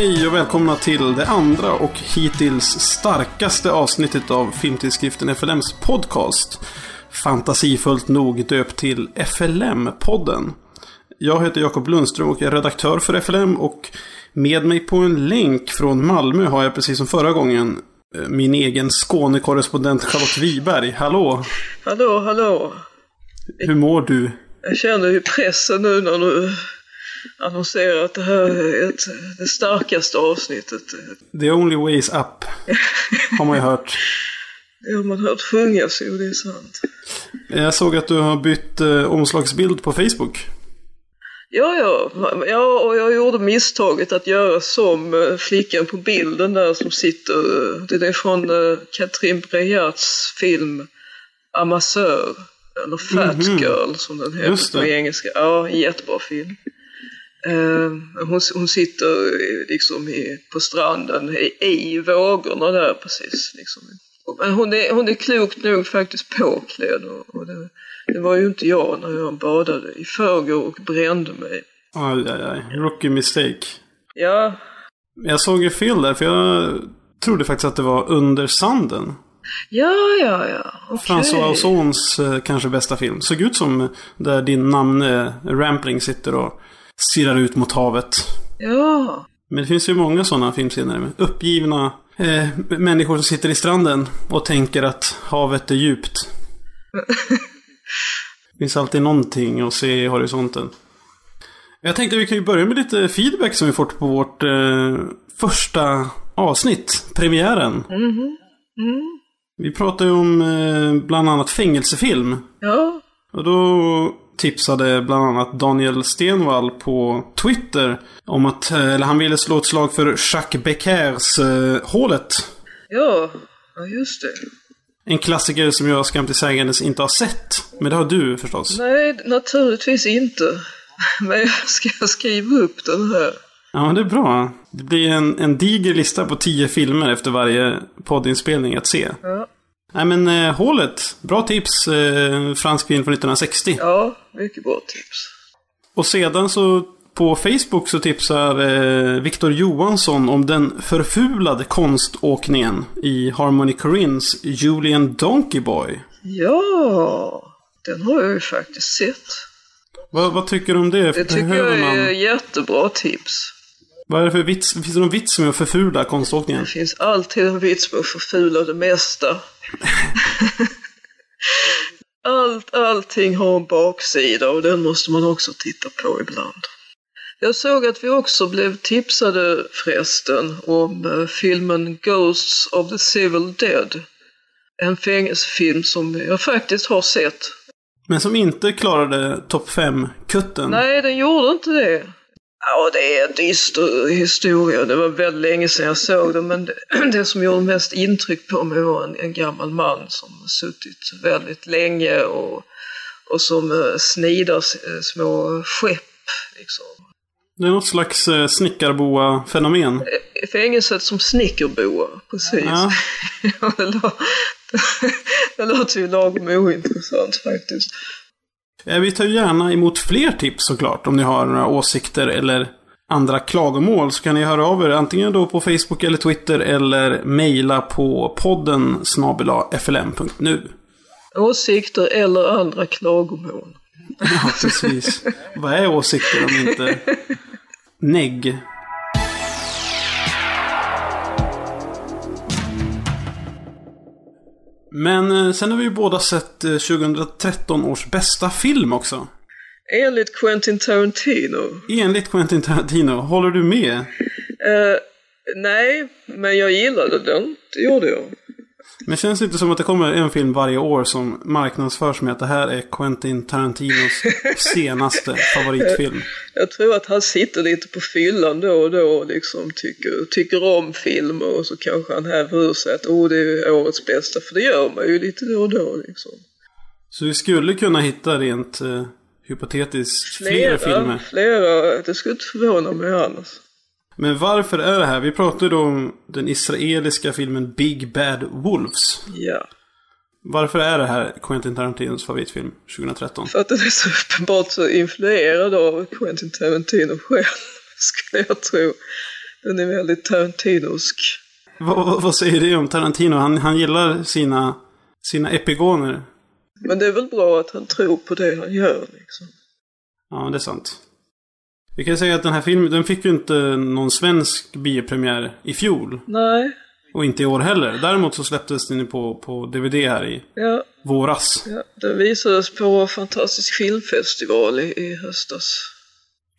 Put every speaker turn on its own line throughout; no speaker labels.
Hej och välkomna till det andra och hittills starkaste avsnittet av filmtidskriften FLMs podcast. Fantasifullt nog döpt till FLM-podden. Jag heter Jakob Lundström och är redaktör för FLM och med mig på en länk från Malmö har jag precis som förra gången eh, min egen Skånekorrespondent Charlotte Wiberg. Hallå!
Hallå, hallå.
Hur mår du?
Jag känner ju pressen nu när du annonserar att det här är ett, det starkaste avsnittet.
The only way is up. Har man ju hört.
Det har man hört sjungas, jo det är sant.
Jag såg att du har bytt eh, omslagsbild på Facebook.
Ja, ja, ja, och jag gjorde misstaget att göra som eh, flickan på bilden där som sitter. eh, Det är från uh, Catherine Breillards film Amasseur. Eller Fat
Mhm.
Girl som den heter på engelska. Ja, jättebra film. Eh, hon, hon sitter liksom i, på stranden i, i vågorna där precis. Liksom. Men hon är, hon är klokt nog faktiskt påklädd och, och det, det var ju inte jag när jag badade i förrgår och brände mig.
Aj, aj, aj. Rookie mistake.
Ja,
Jag såg ju fel där, för jag trodde faktiskt att det var Under sanden.
ja, ja, ja. okej.
François Ozons eh, kanske bästa film. Såg ut som där din namne Rampling sitter och stirrar ut mot havet.
Ja,
Men det finns ju många sådana filmscener med uppgivna eh, människor som sitter i stranden och tänker att havet är djupt. Det finns alltid någonting att se i horisonten. Jag tänkte vi kan ju börja med lite feedback som vi fått på vårt eh, första avsnitt, premiären.
mm,
Vi pratade ju om eh, bland annat fängelsefilm.
ja,
Och då tipsade bland annat Daniel Stenvall på Twitter om att, eh, eller han ville slå ett slag för Jacques Beckers eh, Hålet.
ja, ja, just det.
En klassiker som jag skam till sägandes inte har sett. Men det har du förstås.
Nej, naturligtvis inte. Men jag ska skriva upp den här.
Ja, det är bra. Det blir en, en diger lista på tio filmer efter varje poddinspelning att se.
Ja,
Nej men eh, Hålet, bra tips. Eh, fransk film från 1960.
ja mycket bra tips.
Och sedan så på Facebook så tipsar eh, Viktor Johansson om den förfulade konståkningen i Harmony Corinnes Julian Donkey Boy.
Ja, den har jag ju faktiskt sett.
Vad, vad tycker du om det?
Det tycker jag är
man,
jättebra tips.
Vad är det för vits? Finns det någon vits med att förfula konståkningen?
Det finns alltid en vits med att förfula det mesta. Allt, allting har en baksida och den måste man också titta på ibland. Jag såg att vi också blev tipsade förresten om eh, filmen Ghosts of the Civil Dead. En fängelsefilm som jag faktiskt har sett.
Men som inte klarade topp 5-kutten.
Nej, den gjorde inte det. Ja, det är en dyster historia. Det var väldigt länge sedan jag såg den, men det, det som gjorde mest intryck på mig var en, en gammal man som suttit väldigt länge och, och som eh, snidar eh, små skepp. Liksom.
Det är något slags eh, snickarboa-fenomen.
Fängelset som snickerboa, precis.
Ja.
Det låter ju lagom ointressant faktiskt.
Eh, Vi tar gärna emot fler tips såklart. Om ni har några åsikter eller andra klagomål så kan ni höra av er antingen då på Facebook eller Twitter eller mejla på podden flm.nu.
Åsikter eller andra klagomål.
Ja, precis. Vad är åsikter om inte negg? Men eh, sen har vi ju båda sett eh, 2013 års bästa film också.
Enligt Quentin Tarantino.
Enligt Quentin Tarantino. Håller du med?
Eh, nej, men jag gillade den. Det gjorde jag.
Men känns det inte som att det kommer en film varje år som marknadsförs med att det här är Quentin Tarantinos senaste favoritfilm?
Jag tror att han sitter lite på fyllan då och då och liksom tycker, tycker om film och så kanske han häver ur sig att oh, det är årets bästa. För det gör man ju lite då och då liksom.
Så vi skulle kunna hitta rent eh, hypotetiskt flera filmer.
Flera, det skulle inte förvåna mig annars.
Men varför är det här? Vi pratade då om den israeliska filmen Big Bad Wolves.
Ja.
Varför är det här Quentin Tarantinos favoritfilm 2013?
För att den är så uppenbart så influerad av Quentin Tarantino själv, skulle jag tro. Den är väldigt Tarantinosk.
Vad, vad, vad säger du om Tarantino? Han, han gillar sina, sina epigoner.
Men det är väl bra att han tror på det han gör liksom.
Ja, det är sant. Vi kan säga att den här filmen, den fick ju inte någon svensk biopremiär i fjol.
Nej,
Och inte i år heller. Däremot så släpptes den på, på DVD här i
ja,
våras.
ja. Den visades på Fantastisk filmfestival i, i höstas.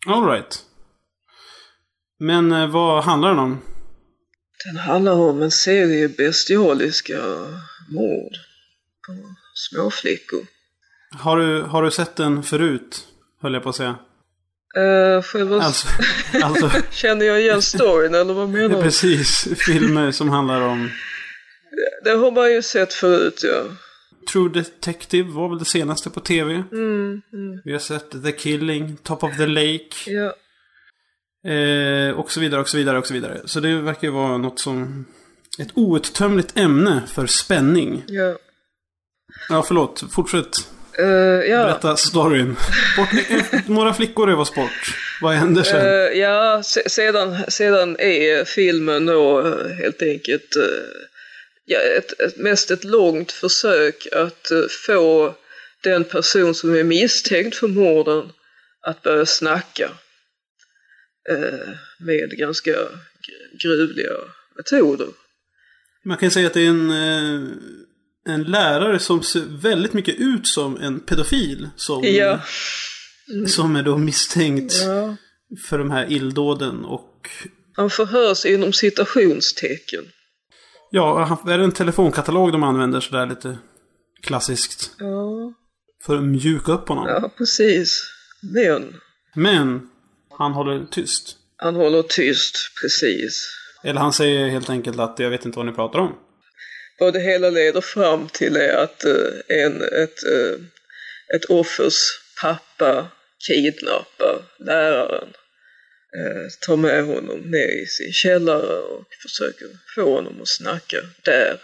Alright. Men eh, vad handlar den om?
Den handlar om en serie bestialiska mord på småflickor.
Har du, har du sett den förut? Höll jag på att säga.
Uh, själva...
Alltså, alltså
Känner jag igen storyn eller vad menar du?
precis. Filmer som handlar om...
Det har man ju sett förut ja.
True Detective var väl det senaste på tv.
Mm, mm,
Vi har sett The Killing, Top of the Lake.
ja.
Eh, och så vidare, och så vidare, och så vidare. Så det verkar ju vara något som... Ett outtömligt ämne för spänning.
Ja.
Ja, förlåt. Fortsätt.
Eh, ja.
Berätta storyn. Bort, några flickor övar sport. Vad händer sen?
Eh, ja, se, sedan, sedan är filmen då helt enkelt eh, ja, ett, ett, mest ett långt försök att få den person som är misstänkt för morden att börja snacka med ganska gr- gruvliga metoder.
Man kan säga att det är en, en lärare som ser väldigt mycket ut som en pedofil. Som,
Ja,
som är då misstänkt
ja.
för de här illdåden. Och
Han förhörs inom citationstecken.
ja, är det en telefonkatalog de använder sådär lite klassiskt.
Ja,
För att mjuka upp honom.
ja precis. Men
Men han håller tyst.
han håller tyst, precis.
Eller han säger helt enkelt att jag vet inte vad ni pratar om.
Vad det hela leder fram till är att eh, en, ett, eh, ett offers pappa kidnappar läraren. Eh, tar med honom ner i sin källare och försöker få honom att snacka där.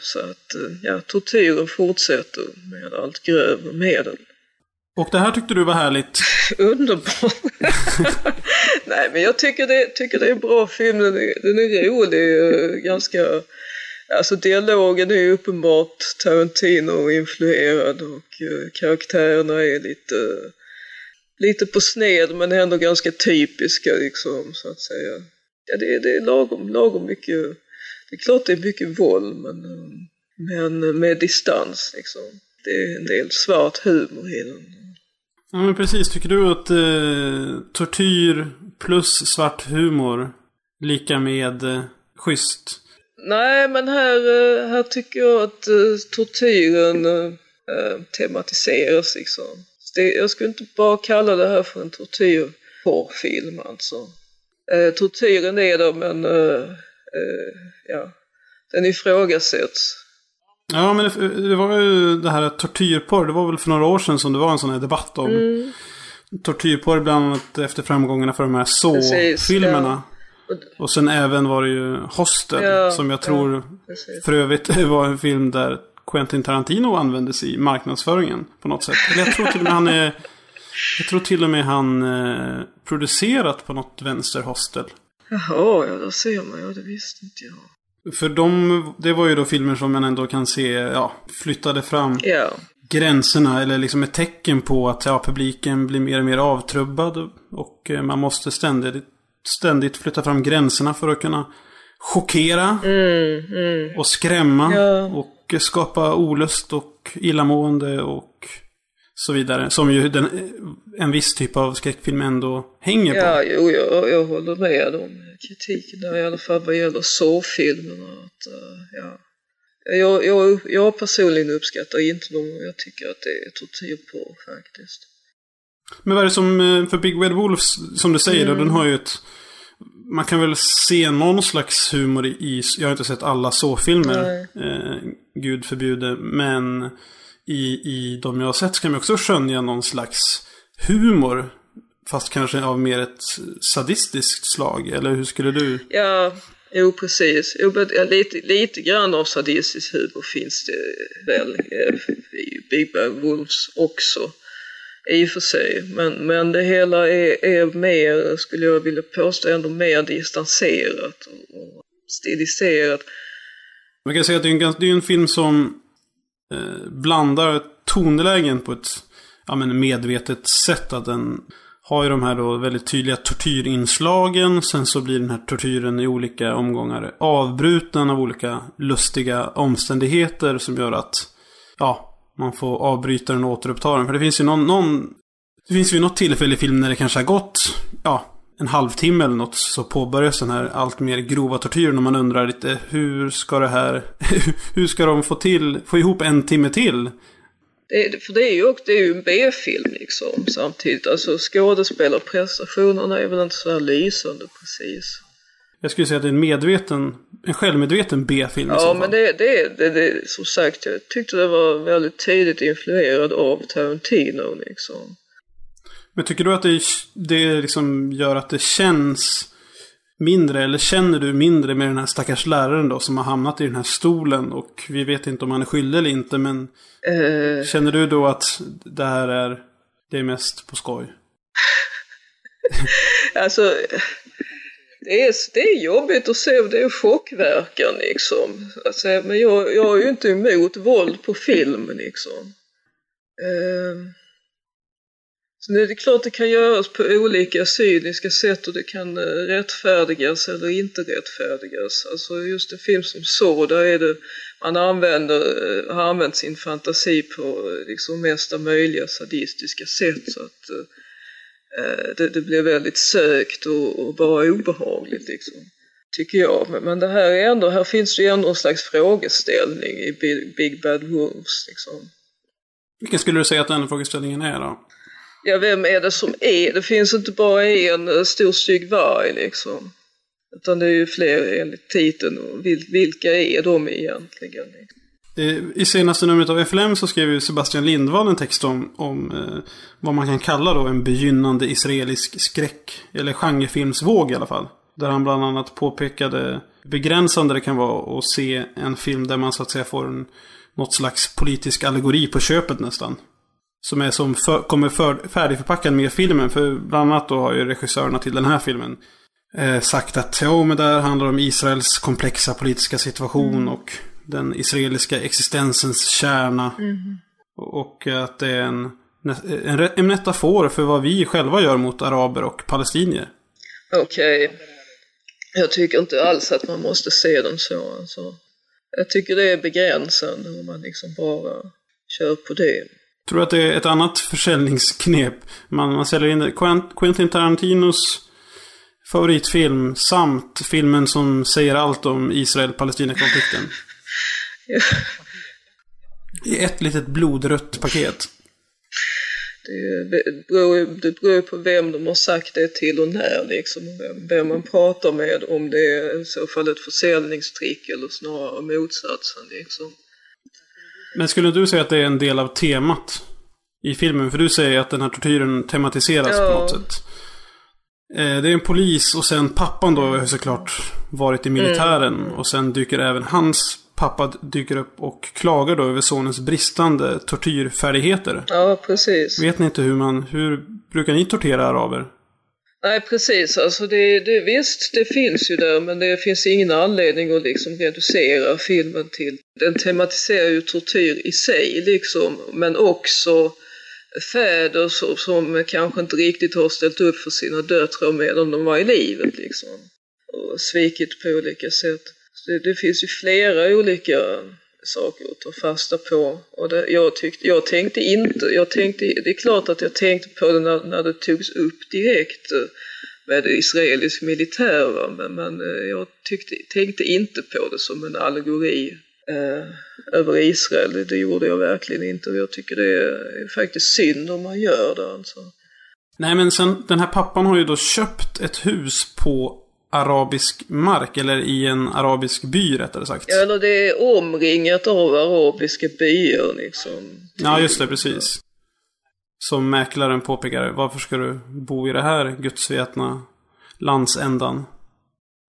Så att ja, tortyren fortsätter med allt grövre medel.
Och det här tyckte du var härligt.
Underbart! Nej men jag tycker det, tycker det är en bra film, den är, den är rolig, ganska... Alltså dialogen är ju uppenbart Tarantino-influerad och eh, karaktärerna är lite, lite på sned men ändå ganska typiska liksom så att säga. Ja, det, är- det är lagom, lagom mycket, det är klart det är mycket våld men, eh, men med distans liksom. Det är en del svart humor i den.
Ja men precis. Tycker du att eh, tortyr plus svart humor lika med eh, schysst?
Nej, men här, eh, här tycker jag att eh, tortyren eh, tematiseras liksom. Det, jag skulle inte bara kalla det här för en tortyrporrfilm alltså. Tortyren är där men ja, den ifrågasätts.
Ja men det, det var ju det här tortyrporr. Det var väl för några år sedan som det var en sån här debatt om
Mm.
tortyrporr. Bland annat efter framgångarna för de här så-filmerna.
Och-
Och sen även var det ju Hostel.
Ja,
som jag
ja.
tror
Precis.
för övrigt var en film där Quentin Tarantino användes i marknadsföringen på något sätt. Eller jag tror till och med han är... Jag tror till och med han eh, producerat på något vänsterhostel.
Jaha, ja, där ser man. Ja, det visste inte jag.
För de, det var ju då filmer som man ändå kan se, ja, flyttade fram
Ja,
gränserna. Eller liksom ett tecken på att ja, publiken blir mer och mer avtrubbad. Och eh, man måste ständigt, ständigt flytta fram gränserna för att kunna chockera
mm, mm.
och skrämma.
Ja.
Och skapa olust och illamående och så vidare. Som ju den, en viss typ av skräckfilm ändå hänger på.
Ja, jo, jag, jag håller med om kritiken där i alla fall vad gäller så-filmerna. Att, eh, ja. jag, jag, jag personligen uppskattar inte dem och jag tycker att det är tortyr på faktiskt.
Men vad är det som, eh, för Big Red Wolves, som du säger, då,
Mm.
den har ju ett... Man kan väl se någon slags humor i, jag har inte sett alla så-filmer. Eh, Gud förbjude. Men i, i de jag har sett ska man också skönja någon slags humor. Fast kanske av mer ett sadistiskt slag. Eller hur skulle du?
Ja, jo precis. Jo, men, ja, lite, lite grann av sadistisk humor finns det väl eh, i Big Bad Wolves också i och för sig. Men, men det hela är, är mer, skulle jag vilja påstå, ändå mer distanserat och, stiliserat.
Man kan säga att det är en, det är en film som eh, blandar tonlägen på ett ja, men medvetet sätt. Att den har ju de här då väldigt tydliga tortyrinslagen. Sen så blir den här tortyren i olika omgångar avbruten av olika lustiga omständigheter som gör att ja, man får avbryta den och återuppta den. För det finns ju någon, någon det finns ju något tillfälle i filmen när det kanske har gått ja, en halvtimme eller något så påbörjas den här allt mer grova tortyren och man undrar lite hur ska det här, hur ska de få till, få ihop en timme till?
Det, för det är ju, det är ju en B-film liksom samtidigt. Alltså skådespelarprestationerna är väl inte så här lysande precis.
Jag skulle säga att det är en medveten, en självmedveten B-film
Ja, men det, det, det, det, som sagt, jag tyckte det var väldigt tidigt influerad av Tarantino liksom.
Men tycker du att det, det liksom gör att det känns mindre, eller känner du mindre med den här stackars läraren då som har hamnat i den här stolen och vi vet inte om han är skyldig eller inte men uh... Känner du då att det här är, det är mest på skoj?
alltså, det är, det är jobbigt att se, det är chockverkan liksom. Alltså, men jag, jag är ju inte emot våld på film liksom. Eh, Så det är klart det kan göras på olika cyniska sätt och det kan eh, rättfärdigas eller inte rättfärdigas. Alltså just en film som så, där är det, man använder, eh, har använt sin fantasi på eh, liksom mesta möjliga sadistiska sätt så att eh, det, det blir väldigt sökt och, och bara obehagligt liksom. Tycker jag. Men, men det här är ändå, här finns det ju ändå en slags frågeställning i Big, Big Bad Wolves liksom.
Vilken skulle du säga att den frågeställningen är då?
ja, vem är det som är? Det finns inte bara en eh, stor stygg varg liksom. Utan det är ju fler enligt titeln och vilka är de egentligen?
Eh, I senaste numret av FLM så skrev ju Sebastian Lindvall en text om, om eh, vad man kan kalla då en begynnande israelisk skräck, eller genrefilmsvåg i alla fall. Där han bland annat påpekade begränsande det kan vara att se en film där man så att säga får en, något slags politisk allegori på köpet nästan. Som är som för, kommer för, färdigförpackad med filmen. För bland annat då har ju regissörerna till den här filmen eh, sagt att ja, men där handlar om Israels komplexa politiska situation mm. och den israeliska existensens kärna. Mm. Och att det är en, en, en metafor för vad vi själva gör mot araber och palestinier.
Okej. Okay. Jag tycker inte alls att man måste se den så. Alltså. Jag tycker det är begränsande om man liksom bara kör på det.
Tror du att det är ett annat försäljningsknep? Man, man säljer in Quentin Tarantinos favoritfilm samt filmen som säger allt om Israel-Palestina-konflikten. I ett litet blodrött paket.
Det beror, det beror på vem de har sagt det till och när liksom. Vem, vem man pratar med. Om det är i så fall ett försäljningstrick eller snarare motsatsen liksom.
Men skulle du säga att det är en del av temat i filmen? För du säger att den här tortyren tematiseras ja. på något sätt. Eh, det är en polis och sen pappan då har såklart varit i militären. Mm. Och sen dyker även hans pappa dyker upp och klagar då över sonens bristande tortyrfärdigheter.
Ja, precis.
Vet ni inte hur man, hur brukar ni tortera araber?
Nej precis, alltså det, det, visst det finns ju där men det finns ingen anledning att liksom reducera filmen till. Den tematiserar ju tortyr i sig liksom men också fäder som, som kanske inte riktigt har ställt upp för sina döttrar medan de var i livet liksom. Och svikit på olika sätt. Det, det, finns ju flera olika saker att ta fasta på. Och det, jag, tyckte, jag tänkte inte, jag tänkte, det är klart att jag tänkte på det när, när det togs upp direkt med israelisk militär va? men, men eh, jag tyckte, tänkte inte på det som en allegori eh, över Israel. Det, det, gjorde jag verkligen inte och jag tycker det är faktiskt synd om man gör det alltså.
Nej men sen den här pappan har ju då köpt ett hus på arabisk mark, eller i en arabisk by rättare sagt.
Ja, eller det är omringat av arabiska byar liksom.
Ja, just det, precis. Som mäklaren påpekar, varför ska du bo i det här gudsvetna landsändan?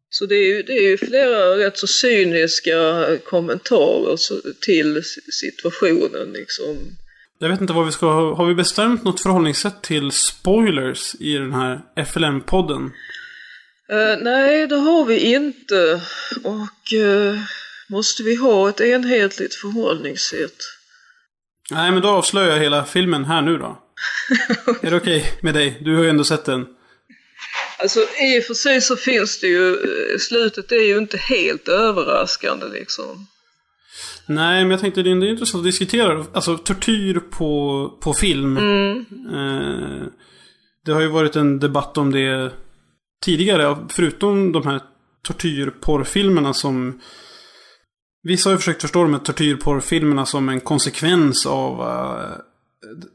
Så det är, ju, det är ju flera rätt så cyniska kommentarer till situationen liksom.
Jag vet inte vad vi ska ha. Har vi bestämt något förhållningssätt till spoilers i den här FLM-podden?
Uh, nej, det har vi inte. Och uh, måste vi ha ett enhetligt förhållningssätt?
Nej, men då avslöjar jag hela filmen här nu då. är det okej okay med dig? Du har ju ändå sett den.
Alltså i och för sig så finns det ju, slutet är ju inte helt överraskande liksom.
Nej, men jag tänkte det är intressant att diskutera. Alltså tortyr på, på film.
Mm.
Eh, det har ju varit en debatt om det tidigare. Förutom de här tortyrporrfilmerna som... Vissa har ju försökt förstå de här tortyrporrfilmerna som en konsekvens av uh,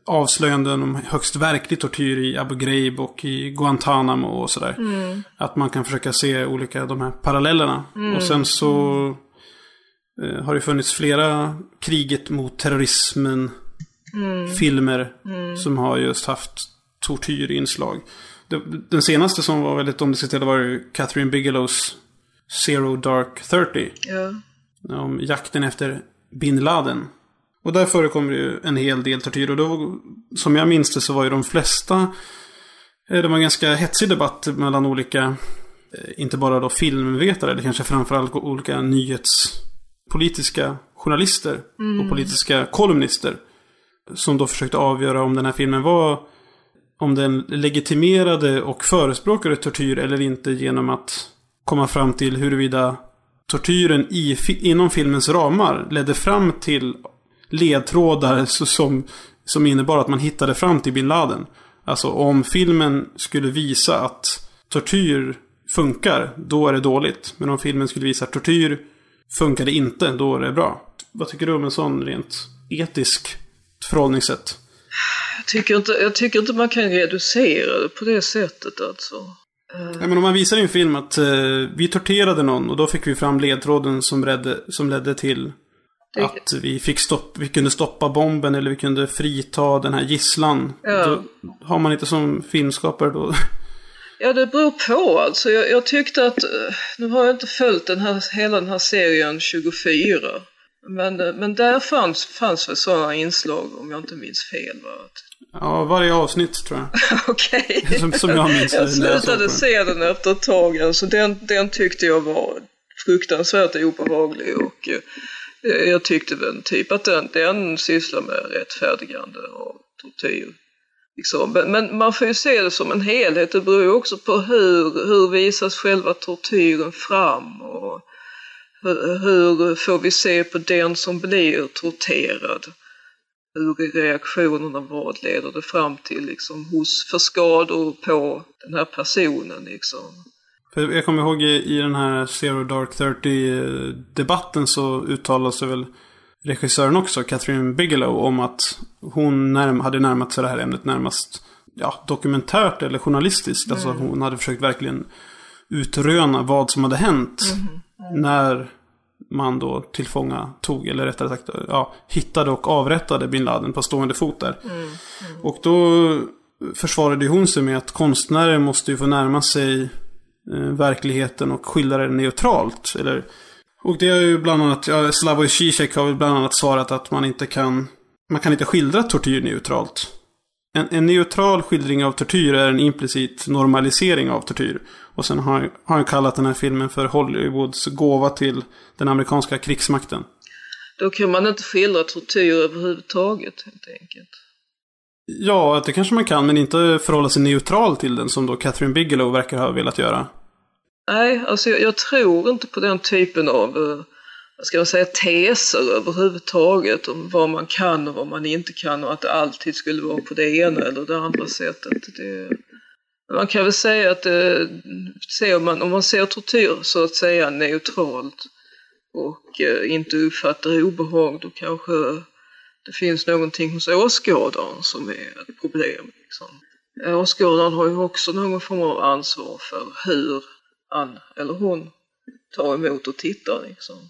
avslöjanden om högst verklig tortyr i Abu Ghraib och i Guantanamo och sådär.
Mm.
Att man kan försöka se olika de här parallellerna.
Mm.
Och sen så eh, har det funnits flera kriget mot terrorismen
Mm.
filmer
Mm.
som har just haft tortyrinslag. Den senaste som var väldigt omdiskuterad var ju Catherine Bigelows Zero Dark Thirty.
Ja.
Om jakten efter bin Laden. Och där förekommer ju en hel del tortyr. Och då, som jag minns det så var ju de flesta... eh, Det var en ganska hetsig debatt mellan olika, eh, inte bara då filmvetare, eller kanske framförallt olika nyhetspolitiska journalister och politiska kolumnister. Som då försökte avgöra om den här filmen var om den legitimerade och förespråkade tortyr eller inte genom att komma fram till huruvida tortyren i, inom filmens ramar ledde fram till ledtrådar som, som innebar att man hittade fram till bin Laden. Alltså om filmen skulle visa att tortyr funkar, då är det dåligt. Men om filmen skulle visa att tortyr funkar det inte, då är det bra. Vad tycker du om en sån rent etisk förhållningssätt?
Jag, tycker inte, jag tycker inte man kan reducera det på det sättet alltså.
Ja, men om man visar i en film att eh, vi torterade någon och då fick vi fram ledtråden som, redde, som ledde till
Det-
att vi, fick stopp, vi kunde stoppa bomben eller vi kunde frita den här gisslan.
Ja.
Då har man inte som filmskapare då...
Ja, det beror på alltså. Jag, jag tyckte att, eh, nu har jag inte följt den här, hela den här serien 24. Men, eh, men där fanns, fanns väl sådana inslag om jag inte minns fel. Va?
Ja, varje avsnitt tror jag.
Okej.
Som- som jag minns
jag slutade se den efter ett tag. Alltså, den, den tyckte jag var fruktansvärt obehaglig. Och eh, jag tyckte väl typ att den, den sysslar med rättfärdigande av tortyr. Liksom. Men, men man får ju se det som en helhet. Det beror ju också på hur, hur visas själva tortyren fram. Och hur, hur får vi se på den som blir torterad? Hur är reaktionerna? Vad leder det fram till liksom, hos, för skador på den här personen? Liksom?
För jag kommer ihåg i, i den här Zero Dark 30-debatten så uttalade sig väl regissören också, Catherine Bigelow, om att hon närm hade närmat sig det här ämnet närmast ja, dokumentärt eller journalistiskt. Alltså hon hade försökt verkligen utröna vad som hade hänt när man då tillfånga tog, eller rättare sagt, ja, hittade och avrättade bin Laden på stående fot där. Och då försvarade hon sig med att konstnärer måste ju få närma sig eh, verkligheten och skildra den neutralt. Eller, och det är ju bland annat, ja, Slavoj Zizek har väl bland annat svarat att man inte kan, man kan inte skildra tortyr neutralt. En, en neutral skildring av tortyr är en implicit normalisering av tortyr. Och sen har, har han kallat den här filmen för Hollywoods gåva till den amerikanska krigsmakten.
Då kan man inte skildra tortyr överhuvudtaget helt enkelt.
Ja, det kanske man kan, men inte förhålla sig neutral till den som då Catherine Bigelow verkar ha velat göra.
Nej, alltså jag, jag tror inte på den typen av, eh, vad ska man säga, teser överhuvudtaget om vad man kan och vad man inte kan och att det alltid skulle vara på det ena eller det andra sättet. Det, man kan väl säga att eh, ser man, om man ser tortyr så att säga neutralt och eh, inte uppfattar obehag då kanske det finns någonting hos åskådaren som är ett problem. Liksom. Eh, åskådaren har ju också någon form av ansvar för hur han eller hon tar emot och tittar. Liksom.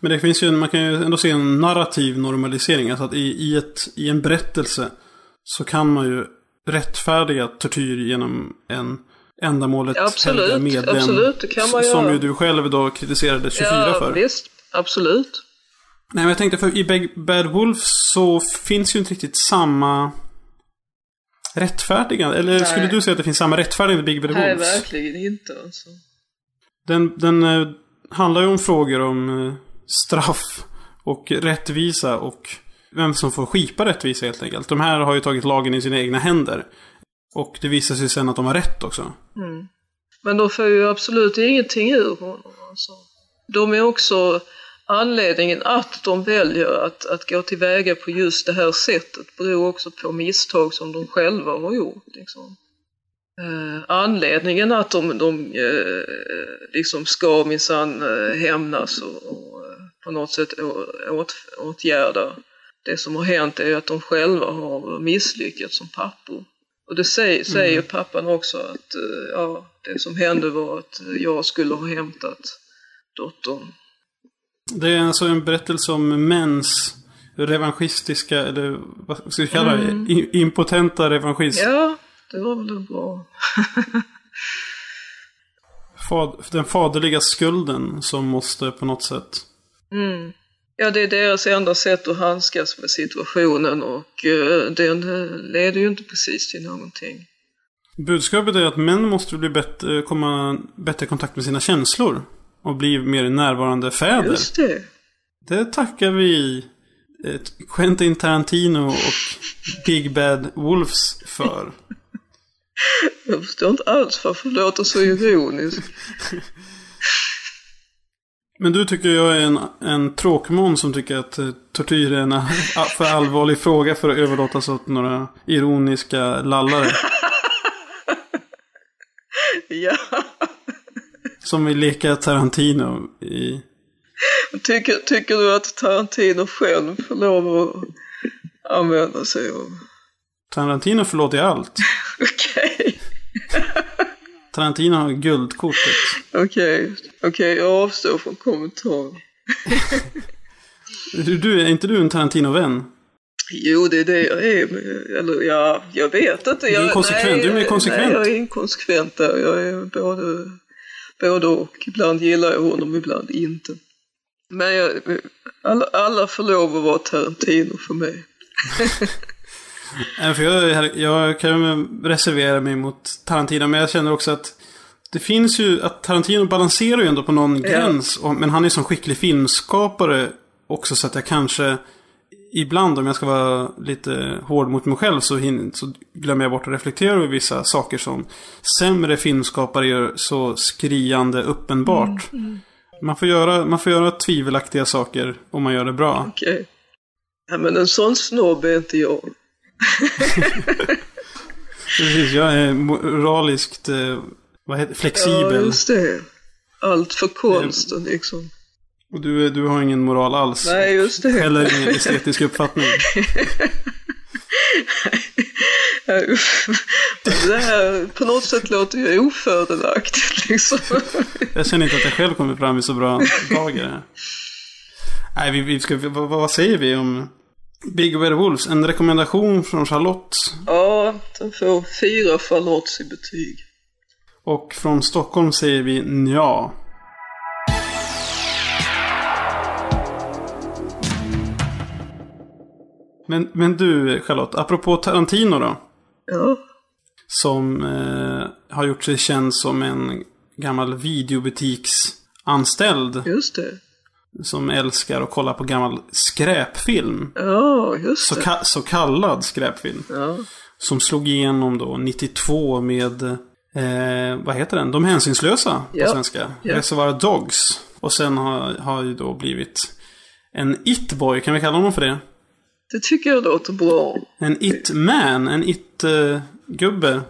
Men det finns ju, man kan ju ändå se en narrativ normalisering. Alltså att i, i, ett, i en berättelse så kan man ju rättfärdiga tortyr genom en ändamålet
absolut,
medlem.
absolut, det kan man
s- Som
göra.
ju du själv då kritiserade 24
ja,
för.
visst, absolut.
Nej, men jag tänkte för i Bad Wolf så finns ju inte riktigt samma rättfärdigande. Eller
Nej.
skulle du säga att det finns samma rättfärdigande i Big Bad
Nej,
Wolves?
verkligen inte alltså.
Den, den eh, handlar ju om frågor om eh, straff och rättvisa och vem som får skipa rättvisa helt enkelt. De här har ju tagit lagen i sina egna händer. Och det visar sig sen att de har rätt också.
Mm. Men de får ju absolut ingenting ur honom. Alltså. De är också anledningen att de väljer att, att gå tillväga på just det här sättet beror också på misstag som de själva har gjort. Liksom. Eh, anledningen att de, de eh, liksom ska minsann eh, hämnas och, och eh, på något sätt åt, åtgärda det som har hänt är att de själva har misslyckats som pappor. Och det säger, säger pappan också att eh, ja, det som hände var att jag skulle ha hämtat dottern.
Det är alltså en berättelse om mäns revanchistiska, eller vad ska vi kalla det? I- Impotenta revanschism.
Ja, det var väl bra.
Fad, den faderliga skulden som måste på något sätt...
Mm. Ja, det är deras enda sätt att handskas med situationen och eh, den leder ju inte precis till någonting.
Budskapet är att män måste bli bättre, komma bättre i kontakt med sina känslor. Och bli mer närvarande fäder.
Just det.
Det tackar vi eh, Quentin Tarantino och Big Bad Wolves för.
Jag förstår inte alls varför det låter så ironiskt.
Men du tycker jag är en, en tråkmån som tycker att eh, tortyr är en för allvarlig fråga för att överlåtas åt några ironiska lallare.
Ja,
Som vill leka Tarantino i...
tycker, tycker du att Tarantino själv får lov att använda sig av...
Tarantino förlåter allt.
Okej,
Tarantino har guldkortet.
okej, okej, jag avstår från kommentar.
Du, du, är inte du en Tarantino-vän?
Jo, det är det jag är. Eller ja, jag vet inte. Jag,
är inkonsekvent. Du är mer konsekvent.
Nej, jag är inkonsekvent där. Jag är både, både och. Ibland gillar jag honom, ibland inte. Men jag, alla, alla får lov att vara Tarantino för mig.
För jag, jag kan reservera mig mot Tarantino, men jag känner också att det finns ju, att Tarantino balanserar ju ändå på någon gräns. Och, men han är ju som skicklig filmskapare också så att jag kanske ibland, om jag ska vara lite hård mot mig själv, så, hin, så glömmer jag bort att reflektera över vissa saker som sämre filmskapare gör så skriande uppenbart. Man, får göra, man får göra tvivelaktiga saker om man gör det bra.
Okej. Ja, men en sån snobb är inte jag.
Precis, jag är moraliskt eh, vad heter,
Ja,
flexibel.
just det. Allt för konsten liksom.
Och du, du har ingen moral alls.
Nej, just det.
Eller ingen estetisk uppfattning.
Ja. Det här på något sätt låter ju ofördelaktigt liksom.
Jag känner inte att jag själv kommer fram i så bra dagar. Nej, vi, vi ska, vad, vad säger vi om Big Bad Wolves? En rekommendation från Charlotte.
Ja, den får fyra Charlottes i betyg.
Och från Stockholm säger vi ja. Men, men du Charlotte, apropå Tarantino då.
Ja,
Som eh, har gjort sig känd som en gammal videobutiksanställd.
just det.
Som älskar att kolla på gammal skräpfilm.
Ja, just
Så, ka- så kallad skräpfilm.
Ja,
Som slog igenom då 92 med, eh, vad heter den? De hänsynslösa på
Ja.
svenska.
Ja.
Reservoir Dogs. Och sen har, har ju då blivit en It-boy, kan vi kalla honom för det?
det tycker jag låter bra.
En It-man, en It-gubbe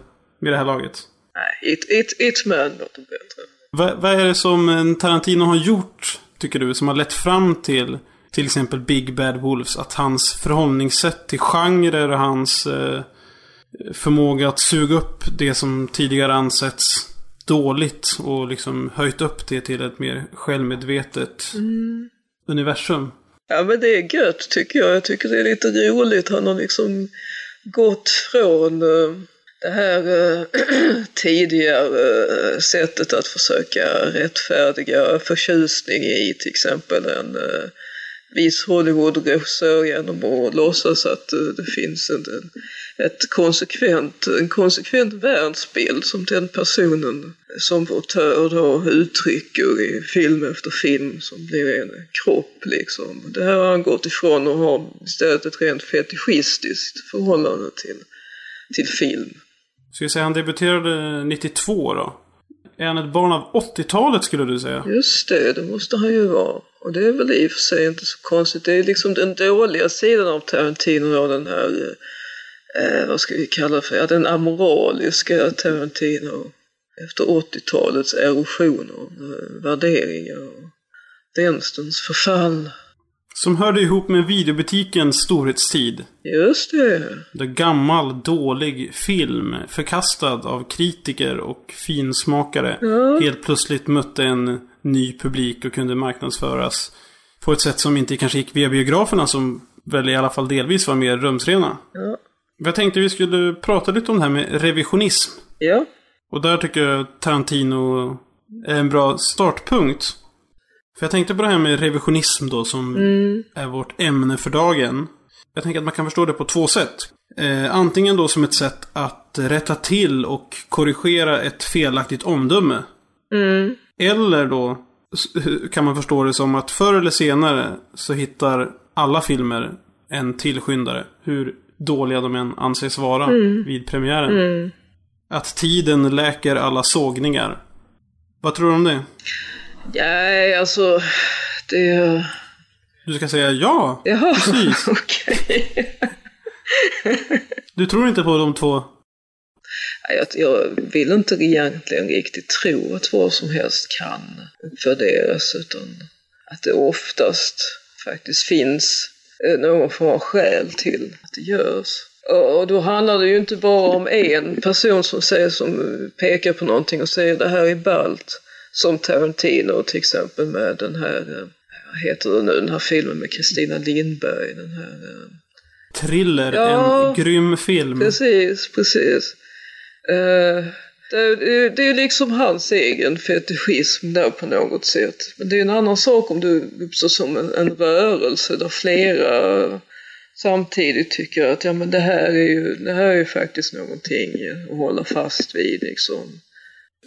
vid det här laget.
Nej, It, it, it Man låter bättre.
Vad, vad är det som eh, Tarantino har gjort, tycker du, som har lett fram till till exempel Big Bad Wolves? Att hans förhållningssätt till genrer och hans eh, förmåga att suga upp det som tidigare ansetts dåligt och liksom höjt upp det till ett mer självmedvetet universum.
Ja, men det är gött tycker jag. Jag tycker det är lite roligt. Han har liksom gått från eh, det här eh, tidigare eh, sättet att försöka rättfärdiga förtjusning i till exempel en, eh, viss Hollywood-regissör genom att låtsas att eh, det finns en, ett konsekvent, en konsekvent världsbild som den personen som autör då uttrycker i film efter film som blir en kropp liksom. Det här har han gått ifrån och har istället ett rent fetischistiskt förhållande till, till film.
Ska vi säga han debuterade 92 då? Är han ett barn av 80-talet skulle du säga?
Just det, det måste han ju vara. Och det är väl i och för sig inte så konstigt. Det är liksom den dåliga sidan av Tarantino då, den här, eh, vad ska vi kalla det för, ja, den amoraliska Tarantino. Efter 80-talets erosion av eh, värderingar och vänsterns förfall.
Som hörde ihop med videobutikens storhetstid.
Just det.
Där gammal, dålig film, förkastad av kritiker och finsmakare,
Ja.
helt plötsligt mötte en ny publik och kunde marknadsföras på ett sätt som inte kanske gick via biograferna, som väl i alla fall delvis var mer rumsrena.
Ja.
Jag tänkte vi skulle prata lite om det här med revisionism.
Ja.
Och där tycker jag Tarantino är en bra startpunkt. För jag tänkte på det här med revisionism då som är vårt ämne för dagen. Jag tänker att man kan förstå det på två sätt. Eh, antingen då som ett sätt att rätta till och korrigera ett felaktigt omdöme.
Mm.
Eller då kan man förstå det som att förr eller senare så hittar alla filmer en tillskyndare. Hur dåliga de än anses vara vid premiären.
Mm.
Att tiden läker alla sågningar. Vad tror du om det?
Ja, alltså, det...
Du ska säga ja.
Ja,
Precis.
okej.
Du tror inte på de två?
Nej, Jag, jag vill inte egentligen riktigt tro att vad som helst kan uppvärderas utan att det oftast faktiskt finns eh, någon form av skäl till att det görs. Och då handlar det ju inte bara om en person som säger som pekar på någonting och säger det här är ballt. Som Tarantino till exempel med den här, eh, vad heter det nu, den här filmen med Kristina Lindberg. Den här, eh,
Thriller,
Ja.
en grym film.
Precis, precis. Eh, det, det, det är liksom hans egen fetischism där på något sätt. Men det är en annan sak om du uppstår som en, en rörelse där flera samtidigt tycker att ja, men det, här är ju, det här är ju faktiskt någonting att hålla fast vid. Liksom.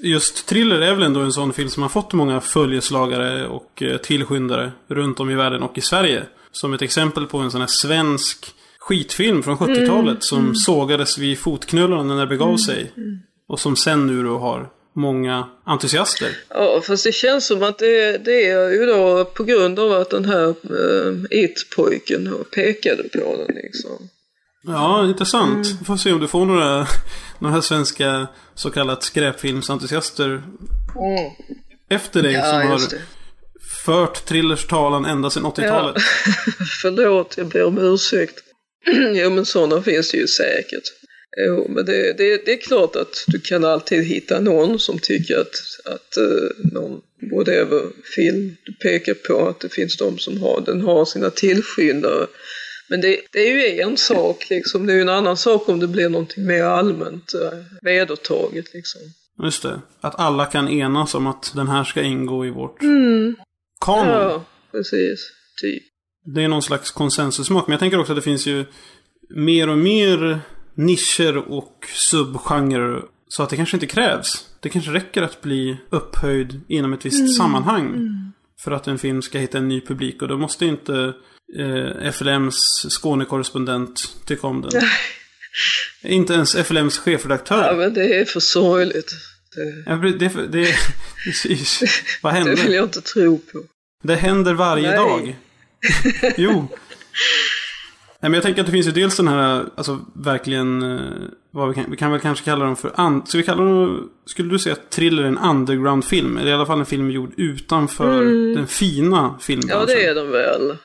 Just Thriller är väl ändå en sån film som har fått många följeslagare och eh, tillskyndare runt om i världen och i Sverige. Som ett exempel på en sån här svensk skitfilm från 70-talet som sågades vid fotknölarna när det begav sig. Och som sen nu då har många entusiaster.
Ja, fast det känns som att det, det är ju då på grund av att den här eh, It-pojken pekade på den liksom.
Ja, intressant. Vi får se om du får några, några svenska så kallat skräpfilmsentusiaster
Mm.
efter dig som
Ja,
har
just det.
fört thrillers talan ända sedan 80-talet.
Förlåt, jag ber om ursäkt. jo, men sådana finns det ju säkert. Jo, men det, det, det är klart att du kan alltid hitta någon som tycker att, att uh, någon whatever film du pekar på att det finns de som har den har sina tillskyndare. Men det, det är ju en sak liksom. Det är ju en annan sak om det blir någonting mer allmänt uh, vedertaget liksom.
Just det. Att alla kan enas om att den här ska ingå i vårt kanon.
Ja, precis. Typ.
Det är någon slags konsensussmak. Men jag tänker också att det finns ju mer och mer nischer och subgenrer. Så att det kanske inte krävs. Det kanske räcker att bli upphöjd inom ett visst sammanhang. För att en film ska hitta en ny publik. Och då måste inte eh, FLMs Skånekorrespondent tycka om den. inte ens FLMs chefredaktör.
Ja, men det är för sorgligt. Det,
Ja, det, det, det, precis. Vad
det vill
händer?
jag inte tro på.
Det händer varje
Nej.
dag. jo. Nej, men jag tänker att det finns ju dels den här, alltså verkligen, eh, vad vi kan, vi kan väl kanske kalla dem för, un, så vi kallar dem, skulle du säga att Thriller är en underground-film? Eller i alla fall en film gjord utanför den fina filmbranschen?
Mm. Ja, det är de väl.